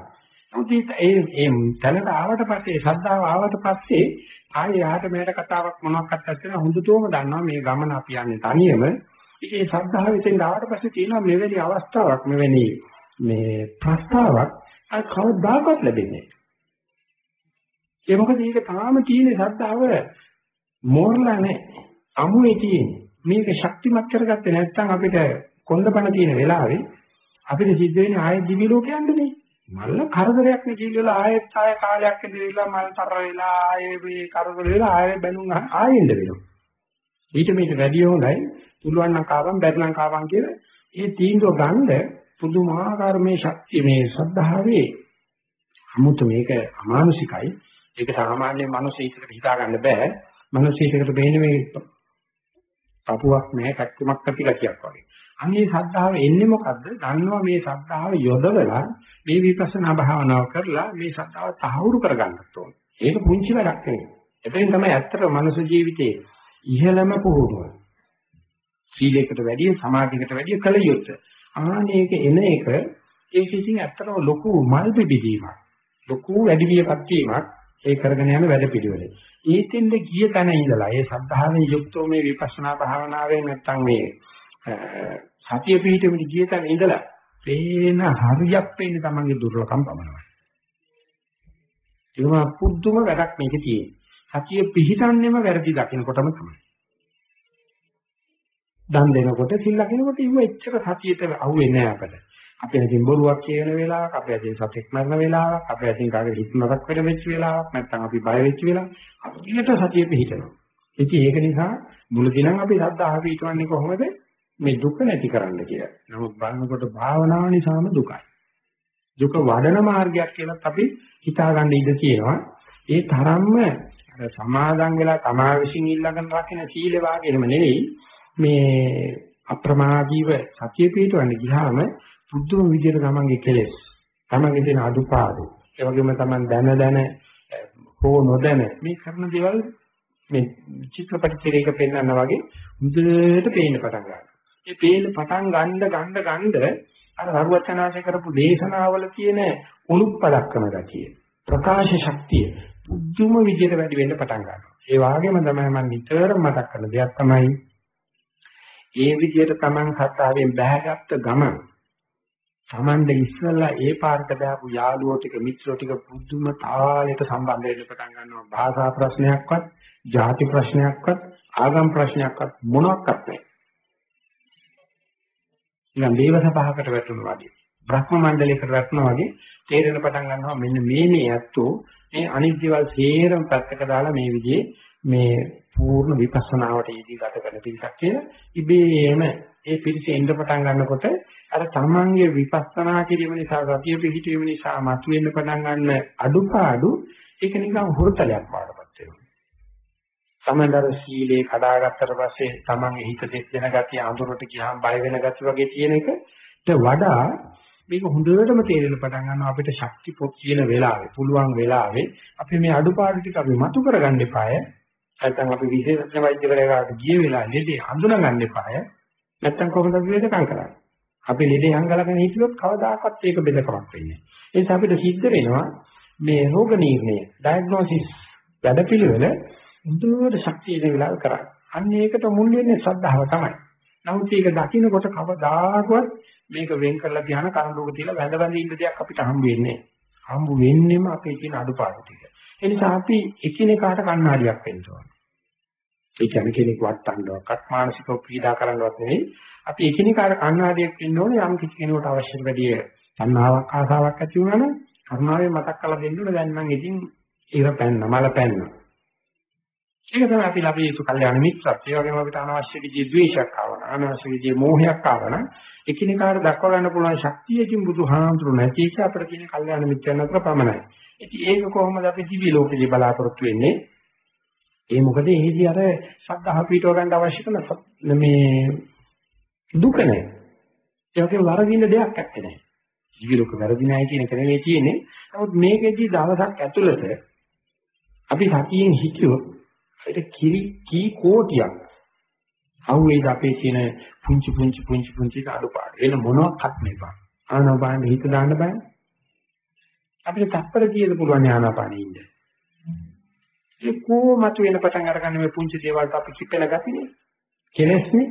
Speaker 1: නමුත් ඒ ඒ තැනට ආවට පස්සේ ශ්‍රද්ධාව ආවට පස්සේ ආයේ යාට මේකට කතාවක් මොනවක්වත් නැත්නම් හොඳටම දන්නවා මේ ගමන අපි යන්නේ තනියම. ඉතින් ඒ ශ්‍රද්ධාව ඉතින් ආවට පස්සේ තියෙනවා මෙවැනි අවස්ථාවක් මෙවැනි මේ ප්‍රස්තාවක් අර කවදාකවත් ලැබෙන්නේ නැහැ. ඒ මොකද මේක තාම තියෙන ශ්‍රද්ධාව මෝරලා නැහැ. අමුවේ තියෙන්නේ. මේක ශක්තිමත් කරගත්තේ නැත්නම් අපිට කොන්දපණ තියෙන වෙලාවේ අපිට සිද්ධ වෙන්නේ ආයෙත් දිවි ලෝකෙ යන්නේ මල්ල කරදරයක් නේ කියලා ආයෙත් ආයෙ කාලයක් ඉඳලා මල් තර වෙලා ආයෙ මේ කරදර වෙලා ආයෙ බැනුම් ආයෙ ඉඳ වෙනවා ඊට මේක වැඩි හොඳයි පුළුවන් නම් කාවන් බැරි නම් කාවන් කියලා ඒ තීන්දුව ගන්න පුදුමාකාර මේ ශක්තිය මේ ශ්‍රද්ධාවේ 아무ත මේක අමානුෂිකයි ඒක සාමාන්‍ය මිනිස් හිතකට හිතා ගන්න බෑ මිනිස් හිතකට බේන්නේ මේ පපුවක් නැහැ කැක්කමක් නැති ගතියක් වගේ. අන්නේ ශ්‍රද්ධාව එන්නේ මොකද්ද? දන්නවා මේ ශ්‍රද්ධාව යොදවලා මේ විපස්සනා භාවනාව කරලා මේ ශ්‍රද්ධාව තහවුරු කරගන්නත් ඕනේ. ඒක පුංචි වැඩක් නෙවෙයි. එතෙන් තමයි ඇත්තට මනුෂ්‍ය ජීවිතයේ ඉහළම පුහුණුව. සීලයකට වැඩිය සමාධියකට වැඩිය කල යුත්තේ. ආනේක එන එක ඒක ඉතින් ඇත්තටම ලොකු මල් පිබිදීමක්. ලොකු වැඩි වියපත් වීමක් ඒ කරගෙන යන වැඩ පිළිවෙලේ. ඒතෙන්ද ගිය තැන ඉඳලා ඒ සද්ධාවෙන් යුක්තව මේ විපස්සනා භාවනාවෙන් නැත්තම් මේ සතිය පිහිටෙමින් ගිය තැන ඉඳලා පේන හරියක් පේන්නේ තමන්ගේ දුර්ලභකම් පමණයි. ඒවා පුදුම වැඩක් මේකේ තියෙන්නේ. සතිය පිහිටන්නේම වැරදි දකින්නකොටම තමයි. දන් දෙනකොට සිල් ලකිනකොට ඉව එච්චර සතියට අහුවෙන්නේ නැහැ අපිට. අපේ අතින් බොරුවක් කියන වෙලාවක, අපේ අතින් සතෙක් මරන වෙලාවක, අපේ අතින් කාගේ හිත නරක වෙන වෙච්ච වෙලාවක්, නැත්නම් අපි බය වෙච්ච වෙලාවක්, අපිට සතිය පිහිටනවා. ඉතින් ඒක නිසා මුලදී නම් අපි ශ්‍රද්ධාව පිටවන්නේ කොහොමද? මේ දුක නැති කරන්න කියලා. නමුත් බලනකොට භාවනාව නිසාම දුකයි. දුක වඩන මාර්ගයක් කියලා අපි හිතාගන්න ඉඩ තියෙනවා. ඒ තරම්ම අර සමාදන් වෙලා තමා විසින් ඊළඟට රකින්න සීල වාගේම නෙවෙයි මේ අප්‍රමාදීව සතිය පිටවන්න ගියාම බුද්ධම විදියට තමන්ගේ කෙලෙස් තමන්ගේ තියෙන අදුපාඩු ඒ වගේම තමන් දැන දැන හෝ නොදැන මේ කරන දේවල් මේ චිත්‍රපට තිරයක පෙන්වන්න වගේ මුදේට පේන්න පටන් ගන්නවා. ඒ පේන පටන් ගන්න ගන්න ගන්න අර රරුවචනාංශ කරපු දේශනාවල තියෙන උණුප්පලක්කම ගතිය ප්‍රකාශ ශක්තිය බුද්ධම විදියට වැඩි වෙන්න පටන් ගන්නවා. ඒ වගේම තමයි මම නිතරම මතක් කරන දෙයක් තමයි ඒ විදියට Taman සත්‍යාවෙන් බැහැගත්ත ගමන් Tamande ඉස්සෙල්ලා ඒ පාරට බෑපු යාළුවෝ ටික මිත්‍රෝ ටික පුදුම තාලෙට සම්බන්ධ වෙන්න පටන් ගන්නවා. භාෂා ප්‍රශ්නයක්වත්, ಜಾති ප්‍රශ්නයක්වත්, ආගම් ප්‍රශ්නයක්වත් මොනවත් නැහැ. නිකන් දේව සභාවකට වැටුණා වගේ. බ්‍රහ්ම මණ්ඩලයකට වැටුණා වගේ තේරෙන පටන් ගන්නවා මෙන්න මේ මේ ඇත්තෝ මේ අනිත් දේවල් සේරම පැත්තක දාලා මේ විදිහේ මේ පූර්ණ විපස්සනාවට ඊදී ගත කරන පිළිසක් කියලා ඉබේම ඒ පිළිසෙ එන්න පටන් ගන්නකොට අර තමන්ගේ විපස්සනා කිරීම නිසා සතිය පිහිටීම නිසා මතුවෙන්න පටන් ගන්න අඩුපාඩු ඒක නිකන් හුරුතලයක් වඩපත් වෙනවා. සමහරවල් සීලේ කඩාගත්තට පස්සේ තමන්ගේ හිත දෙස් දෙන ගතිය අඳුරට ගියාම බය වෙන ගතිය වගේ තියෙන එකට වඩා මේක හොඳටම තේරෙන්න පටන් ගන්නවා අපිට ශක්ති පොත් කියන වෙලාවේ පුළුවන් වෙලාවේ අපි මේ අඩුපාඩු ටික අපි මතු කරගන්න එපාය නැත්නම් අපි විශේෂ වෛද්‍යවරයාට ගිය වෙලාවේ ලෙඩේ හඳුනා ගන්න එපාය නැත්නම් කොහොමද අපි වේදකම් කරන්නේ අපි ලෙඩේ හංගලගෙන හිටියොත් කවදාකවත් ඒක බෙදකමක් වෙන්නේ නැහැ ඒ නිසා අපිට සිද්ධ වෙනවා මේ රෝග නිర్ణය ඩයග්නොසිස් වැඩපිළිවෙල හොඳට ශක්තිය දෙන වෙලාව කරන්නේ අන්න ඒකට මුල් වෙන්නේ ශ්‍රද්ධාව තමයි නමුත් ඒක දකින්නකොට කවදාකවත් මේක වෙන් කරලා ධ්‍යාන කරඬුක තියලා වැඳ වැඳ ඉන්න දෙයක් අපිට හම්බ වෙන්නේ නැහැ. හම්බ වෙන්නේම අපේ තියෙන අඩුපාඩු ටික. ඒ නිසා අපි එකිනෙකාට කණ්ණාඩියක් වෙන්න ඕනේ. ඒ කියන්නේ කෙනෙක් වටන්නවක්වත් මානසිකව පීඩා කරන්නවත් නෙවෙයි. අපි එකිනෙකාට කණ්ණාඩියක් වෙන්න ඕනේ යම් කිසි කෙනෙකුට අවශ්‍ය වැඩි තණ්හාවක් ආසාවක් ඇති වුණා නම් කරුණාවෙන් මතක් කරලා දෙන්න ඕනේ දැන් මම ඉතින් ඉර පැන්න මල පැන්න ඒක තමයි අපි ලැබිය යුතු කල්යාණ මිත්‍රත්වය. ඒ වගේම අපිට අනවශ්‍ය විදිහේ ද්වේෂයක් ආවන, අනවශ්‍ය විදිහේ මෝහයක් ආවන, එකිනෙකාට දක්වා ගන්න පුළුවන් ශක්තියකින් බුදුහාමුදුරු නැති එක අපිට කියන කල්යාණ මිත්‍රයන් අතර පමණයි. ඉතින් ඒක කොහොමද අපි දිවි ලෝකෙදී බලාපොරොත්තු වෙන්නේ? ඒ මොකද ඒදී අර ශ්‍රද්ධාව පිටව ගන්න අවශ්‍ය කරන මේ දුක නැහැ. ඒ වගේ වරදින්න දෙයක් නැත්තේ නෑ. දිවි ලෝක වැරදි නැහැ කියන එක නෙවෙයි තියෙන්නේ. නමුත් මේකෙදී දවසක් ඇතුළත අපි සතියෙන් හිතියොත් ඒක කිරි කී කෝටියක් අහුවේද අපේ තියෙන පුංචි පුංචි පුංචි පුංචි අඩුපාඩු වෙන මොනවත් නෙපා ආනාපානෙ හිත දාන්න බෑ අපිට තප්පර කීයද පුළුවන් ආනාපානෙ ඉන්න ඒ කොමතු වෙන පටන් අරගන්න මේ පුංචි දේවල්ට අපි කිපෙලා ගතිනේ. කෙලෙස්නේ.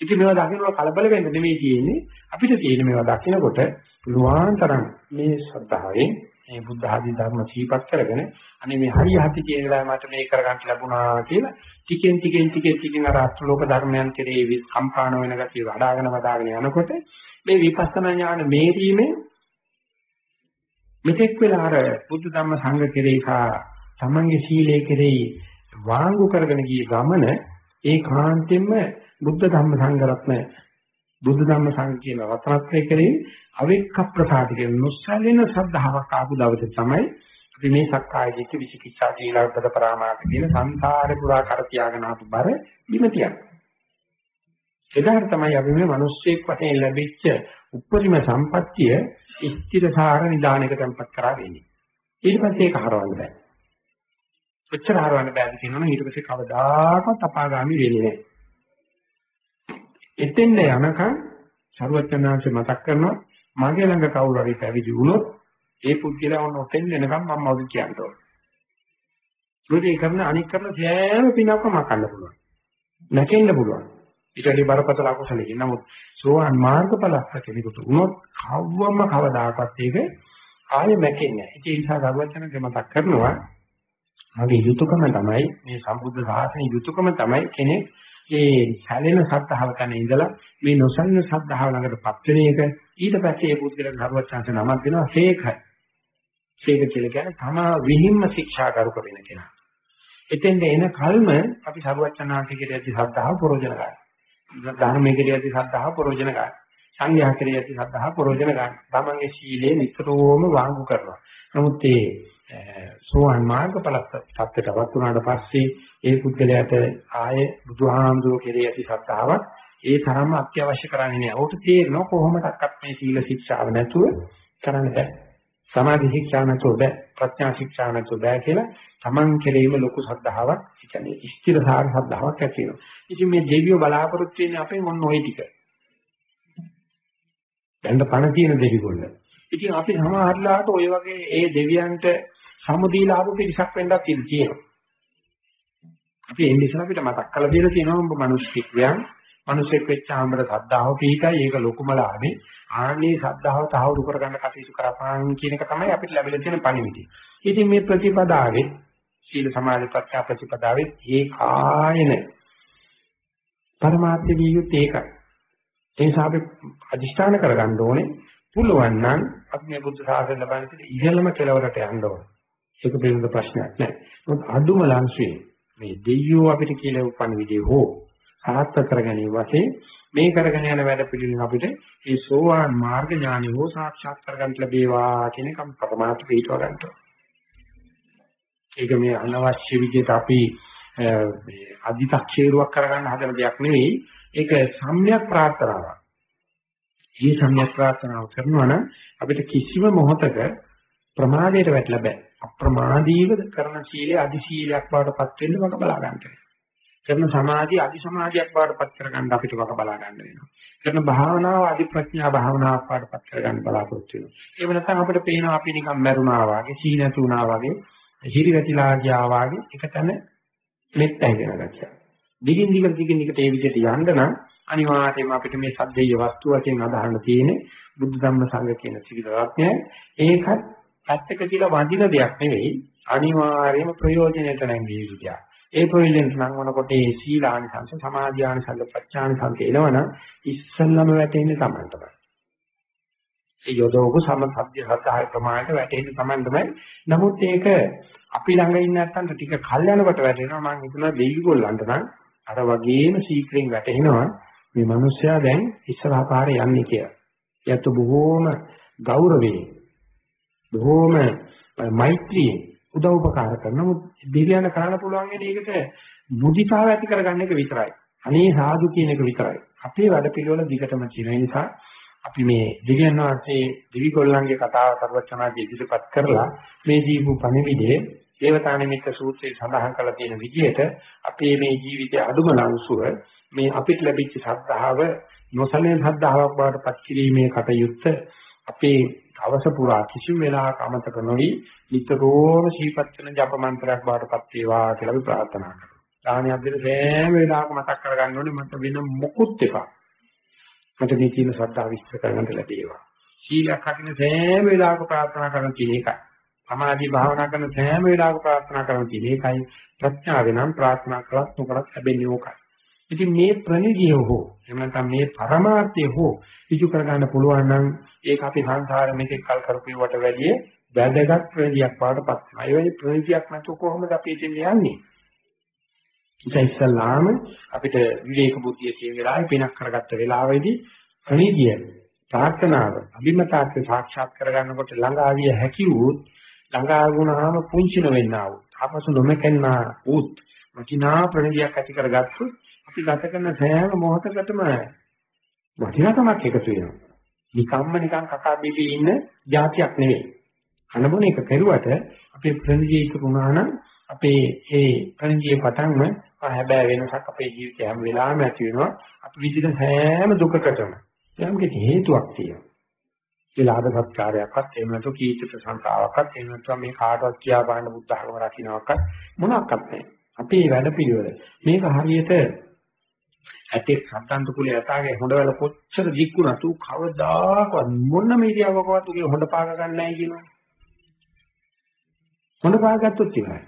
Speaker 1: ඉතින් මේවා දකින්න කලබල වෙන්න නෙමෙයි තියෙන්නේ. අපිට තියෙන මේවා දකිනකොට පුළුවන් තරම් මේ ශ්‍රද්ධාවෙන් මේ බුද්ධ ආදී ධර්ම සීපත් කරගෙන අනේ මේ හරි යහති කියන වෙලාවේ මට මේ කරගන්න ලැබුණා කියලා ටිකෙන් ටිකෙන් ටිකෙන් ටිකෙන් අර අත්ලෝක ධර්මයන් කෙරේ කම්පාණ වෙන ගතිය වඩාගෙන වඩාගෙන යනකොට මේ විපස්සනා ඥාන මේරීමේ මෙතෙක් වෙලා අර බුද්ධ ධම්ම සංඝ කෙරේ හා තමන්ගේ සීලයේ කෙරේ වාංගු කරගෙන ගිය ගමන ඒකාන්තයෙන්ම බුද්ධ ධම්ම සංඝ රත්න බුදු ධම්ම සංඝ කියන රත්නත්‍රය කෙරේ අවික්ක ප්‍රසාද කියන නොසැලෙන ශ්‍රද්ධාවක් ආපු දවසේ තමයි අපි මේ සක්කාය දිට්ඨි විචිකිච්ඡා දීලාපද පරාමාස කියන සංසාරේ පුරා කර තියාගෙන ආපු බර බිම තියන්නේ. එදාට තමයි අපි මේ මිනිස්සෙක් වශයෙන් ලැබිච්ච උපරිම සම්පත්තිය ස්ථිරසාර නිදානයක tempත් කරා වෙන්නේ. ඊට පස්සේ ඒක හරවන්න බෑ. කොච්චර හරවන්න බෑද කියනවනම් ඊට පස්සේ කවදාකවත් අපාගාමි වෙන්නේ නැහැ. එතෙන්ද යනකම් සරුවචනාංශ මතක් කරනවා මගේ ළඟ කවුරු හරි පැවිදි වුණොත් ඒ පුද්ගලයා ඔන්න ඔතෙන් එනකම් මම මොකද කියන්න ඕන. ඒ කරන අනික් කරන සෑම පිනක්ම මකන්න පුළුවන්. නැකෙන්න පුළුවන්. ඊට වඩා බරපතල අකුසලයි. නමුත් සෝවාන් මාර්ගඵලස්ස කෙනෙකුට වුණොත් කවවම කවදාකවත් ඒක ආයෙ මැකෙන්නේ නැහැ. ඒ නිසා සරුවචනාංශ මතක් කරනවා මගේ යුතුයකම තමයි මේ සම්බුද්ධ ශාසනයේ යුතුයකම තමයි කෙනෙක් ඒ සැලෙන සද්ධාව තන ඉඳලා මේ නොසැලෙන සද්ධාව ළඟටපත් වෙන එක ඊට පස්සේ ඒ පුද්ගලයන් ධර්මචාන්ත නමක් දෙනවා ශේඛ. ශේඛ කියලා කියන්නේ තමා විහිම්ම ශික්ෂා කරු කරන කෙනා. එතෙන්ද එන කල්ම අපි සරුවචනාංශිකයට ඇති ශ්‍රද්ධාව ප්‍රෝජන ගන්නවා. ධර්මයේ ඇති ශ්‍රද්ධාව ප්‍රෝජන ගන්නවා. සංඝයා කෙරෙහි ඇති ශ්‍රද්ධාව ප්‍රෝජන ගන්නවා. තමන්ගේ සීලය නිතරම වාංගු කරනවා. නමුත් ඒ සෝවාන් මාර්ගඵල තත්ත්වයටපත් වුණාට පස්සේ ඒ පුද්ගලයාට ආයේ බුදුහාමුදුරුවෝ කෙරෙහි ඇති ශ්‍රද්ධාවක් ඒ තරම්ම අත්‍යවශ්‍ය කරන්නේ නැහැ. ඔහුට තේරෙනවා කොහොමදක්වත් මේ සීල ශික්ෂාව නැතුව කරන්න බෑ. සමාධි ශික්ෂා නැතුව බෑ. ප්‍රඥා ශික්ෂා නැතුව බෑ කියලා Taman කෙරෙහිම ලොකු ශ්‍රද්ධාවක්, ඒ කියන්නේ ස්ථිරසාර ශ්‍රද්ධාවක් ඇති වෙනවා. ඉතින් මේ දෙවියෝ බලාපොරොත්තු වෙන්නේ අපෙන් මොන ওই ටික. දැන් පණ තියෙන දෙවිගොල්ල. ඉතින් අපි සමහරලාට ওই වගේ ඒ දෙවියන්ට සමුදීලා ආපු පිරිසක් වෙන්නත් ඉඩ තියෙනවා. අපි එන්නේ ඉස්සර අපිට මතක් කරලා දෙලා තියෙනවා ඔබ මිනිස් කික්වයන් මිනිසෙක් වෙච්චාම සද්ධාව පිටයි ඒක ලොකුම ලාභේ ආන්නේ සද්ධාව තහවුරු කරගන්න කටයුතු කරපන් කියන එක තමයි අපිට ලැබිලා තියෙන පණිවිඩය. ඉතින් මේ ප්‍රතිපදාවේ සීල සමාධි ප්‍රත්‍යා ප්‍රතිපදාවේ ඒ කායන පරමාර්ථ වියුත් ඒකයි. ඒ නිසා අපි අදිෂ්ඨාන කරගන්න ඕනේ පුළුවන් නම් අපි මේ බුද්ධ ශාසනය ලබන ඉතින් ඉහළම කෙලවරට යන්න ඕනේ. ඒක පිළිබඳ ප්‍රශ්නයක් නෑ. මොකද අදුම ලංශේ මේ දෙයියෝ අපිට කියලා උපන් විදිහ හෝ සාර්ථක කරගැනීම වශයෙන් මේ කරගෙන යන වැඩ පිළිවෙලින් අපිට මේ සෝවාන් මාර්ග ඥානය හෝ සාක්ෂාත් කරගන්න ලැබේවා කියන එක පරමාර්ථ පිටව ගන්නවා. ඒක මේ අනවශ්‍ය විදිහට අපි මේ අදි탁ෂේරුවක් කරගන්න හදන දෙයක් නෙවෙයි. ඒක සම්‍යක් ප්‍රාර්ථනාවක්. මේ සම්‍යක් ප්‍රාර්ථනාව කරනවා නම් අපිට කිසිම මොහතක ප්‍රමාදයට වැටලා බෑ. අප්‍රමාදීව කරන සීලය අදි සීලයක් බවට පත් වෙන්න වග බලා ගන්න. කරන සමාධිය අදි සමාධියක් බවට පත් කරගන්න අපිට වග බලා ගන්න වෙනවා. කරන භාවනාව අදි ප්‍රඥා භාවනාවක් බවට පත් කරගන්න බලාපොරොත්තු වෙනවා. එහෙම නැත්නම් අපිට පේනවා අපි නිකන් මැරුණා වගේ, සීනතුණා වගේ, හිරි වැටිලා ගියා වගේ එකතන මෙත්තයි වෙන ගැතිය. දිගින් දිගට දිගින් දිගට ඒ විදිහට යන්න නම් අනිවාර්යයෙන්ම අපිට මේ සද්දේය වස්තු වශයෙන් අදහන්න තියෙන්නේ බුද්ධ ධම්ම සංඝ කියන ත්‍රිවිධ රත්නය. ඒකත් පැත්තක තියලා වඳින දෙයක් නෙවෙයි අනිවාර්යයෙන්ම ප්‍රයෝජනෙට නැංගී යුතුයි. ඒ ප්‍රයෝජනෙට නංවනකොට ඒ සීලානිසංස, සමාධිආනිසංස, ප්‍රඥානිසංස එනවනම් ඉස්සල්ලාම වැටෙන්නේ Taman තමයි. ඒ යොදවපු සමථද්‍ය සත්‍යය ප්‍රමාණයට වැටෙන්නේ Taman තමයි. නමුත් ඒක අපි ළඟ ඉන්න නැත්තන් ටික කල් යනකොට වැටෙනවා මම හිතනවා දෙවිගොල්ලන්ට නම් අර වගේම සීක්‍රෙන් වැටෙනවා මේ මිනිස්සයා දැන් ඉස්සරහා පාරේ යන්නේ කියලා. ඒත් බොහෝම ගෞරවයෙන් බොහෝම මෛත්‍රියෙන් උදව් උපකාර කරනවා. දෙවියන් කරන්න පුළුවන් වෙන එකට මුදිතාව ඇති කරගන්න එක විතරයි. අනේ සාදු කියන එක විතරයි. අපේ වැඩ පිළිවෙල දිගටම තියෙන නිසා අපි මේ දෙවියන් වහන්සේ දිවිගොල්ලන්ගේ කතාව සර්වචනාදී ඉදිරිපත් කරලා මේ දීපු පණිවිඩයේ දේවතා නිමිත්ත සූත්‍රයේ සඳහන් කරලා තියෙන විදිහට අපේ මේ ජීවිතයේ අදුම ලංසුව මේ අපිට ලැබිච්ච ශ්‍රද්ධාව නොසලෙන ශ්‍රද්ධාවක් බවට පත් කිරීමේ කටයුත්ත අපේ දවස පුරා කිසිම වෙලාවක අමතක නොවි නිතරම සීපත් වෙන ජප මන්ත්‍රයක් බවට පත් වේවා කියලා අපි ප්‍රාර්ථනා කරනවා. දානයක් දෙන සෑම වෙලාවකම මතක් කරගන්න ඕනේ මට වෙන මොකුත් එපා. මට මේ තියෙන ශ්‍රද්ධාව විස්තර කරගන්න ලැබේවා. සීලයක් රකින්න සෑම වෙලාවක ප්‍රාර්ථනා කරන තියෙන එකයි. සමාධි භාවනා කරන සෑම වෙලාවක ප්‍රාර්ථනා කරන තියෙන එකයි. ප්‍රඥාවෙන් නම් ප්‍රාර්ථනා කළත් නොකරත් ලැබෙන්නේ ඕකයි. ඉතින් මේ ප්‍රණිතිය හෝ එහෙම නැත්නම් මේ පරමාර්ථය හෝ ඉජු කරගන්න පුළුවන් නම් ඒක අපි සංසාරෙ මේක කල් කරපුවට වැඩිය වැදගත් ප්‍රණිතියක් වඩපත් වෙනවා. ඒ වෙලේ ප්‍රණිතියක් නැතුව කොහොමද අපි ඉතින් යන්නේ? ඒ ඉස්සල්ලාම අපිට විවේක බුද්ධිය තියෙන වෙලාවේ පිනක් කරගත්ත වෙලාවේදී ප්‍රණිතිය ප්‍රාර්ථනාව අභිමතාර්ථ සාක්ෂාත් කරගන්නකොට ළඟ ආවිය හැකි වූත් ළඟ ආගුණාම පුංචින වෙන්නා වූ ආපසු නොමකෙන්නා වූත් වටිනා ප්‍රණිතියක් ඇති කරගත්තොත් අපි ගත කරන සෑම මොහොතකටම වටිනාකමක් එකතු වෙනවා. නිකම්ම නිකන් කකා බිබී ඉන්න જાතියක් නෙවෙයි. කනබොන එක කෙරුවට අපේ ප්‍රණජීවිත වුණා නම් අපේ ඒ ප්‍රණජීය පටන්ම හැබැයි වෙනසක් අපේ ජීවිතය හැම වෙලාවෙම ඇති වෙනවා. අපි විඳින සෑම දුකකටම යම් කිසි හේතුවක් තියෙනවා. ඒ ලාභ සත්කාරයක්වත් එහෙම නැතු කීර්ති ප්‍රශංසාවක්වත් එහෙම නැතු මේ කාටවත් කියා බලන්න බුද්ධ ධර්ම රකින්නවක්වත් මොනක්වත් නැහැ. අපේ වැඩ පිළිවෙල මේක හරියට ඇටේ සම්තන්තු කුලේ යතාගේ හොඬවල කොච්චර දික්කුණා තු කවදාකවත් මොනම ඉරියව්වකවත් උගේ හොඬ පාග ගන්න නැහැ කියනවා. හොඬ පාගත්තොත් ඉවරයි.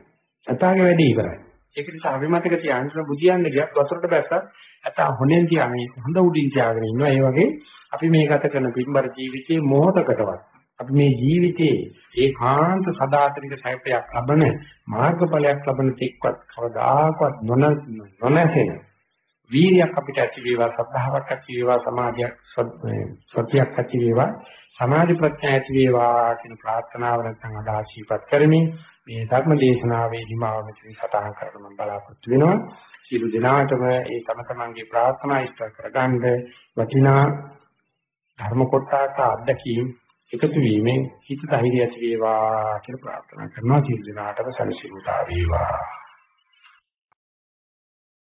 Speaker 1: යතාගේ වැඩේ ඉවරයි. ඒක නිසා අභිමතක තියාගෙන බුදියන්න ගියත් වතුරට බැස්සත් ඇතා හොනෙන් තියාගෙන හොඳ උඩින් තියාගෙන ඉන්නවා. ඒ වගේ අපි මේ ගත කරන පින්බර ජීවිතයේ මොහොතකටවත් අපි මේ ජීවිතේ ඒකාන්ත සදාතනික සැපයක් ලබන මාර්ගඵලයක් ලබන තෙක්වත් කවදාකවත් නොන නොනැසෙන වීර්යයක් අපිට ඇති වේවා සද්ධාාවක් ඇති වේවා සමාධියක් සතියක් ඇති වේවා සමාධි ප්‍රඥා ඇති වේවා කියන ප්‍රාර්ථනාව නැත්නම් අදහස් ශීපත් කරමින් මේ ධර්ම දේශනාවේදී මාව මෙතන සටහන් කරන්න මම බලාපොරොත්තු වෙනවා. සියලු දෙනාටම ඒ තම තමන්ගේ ප්‍රාර්ථනා ඉෂ්ට කරගන්න වටිනා ධර්ම කොටස අත්දැකීම් එකතු වීමෙන් හිත ධෛර්යය ඇති වේවා කියලා ප්‍රාර්ථනා කරනවා. සියලු දෙනාටම සනසිමුතා වේවා.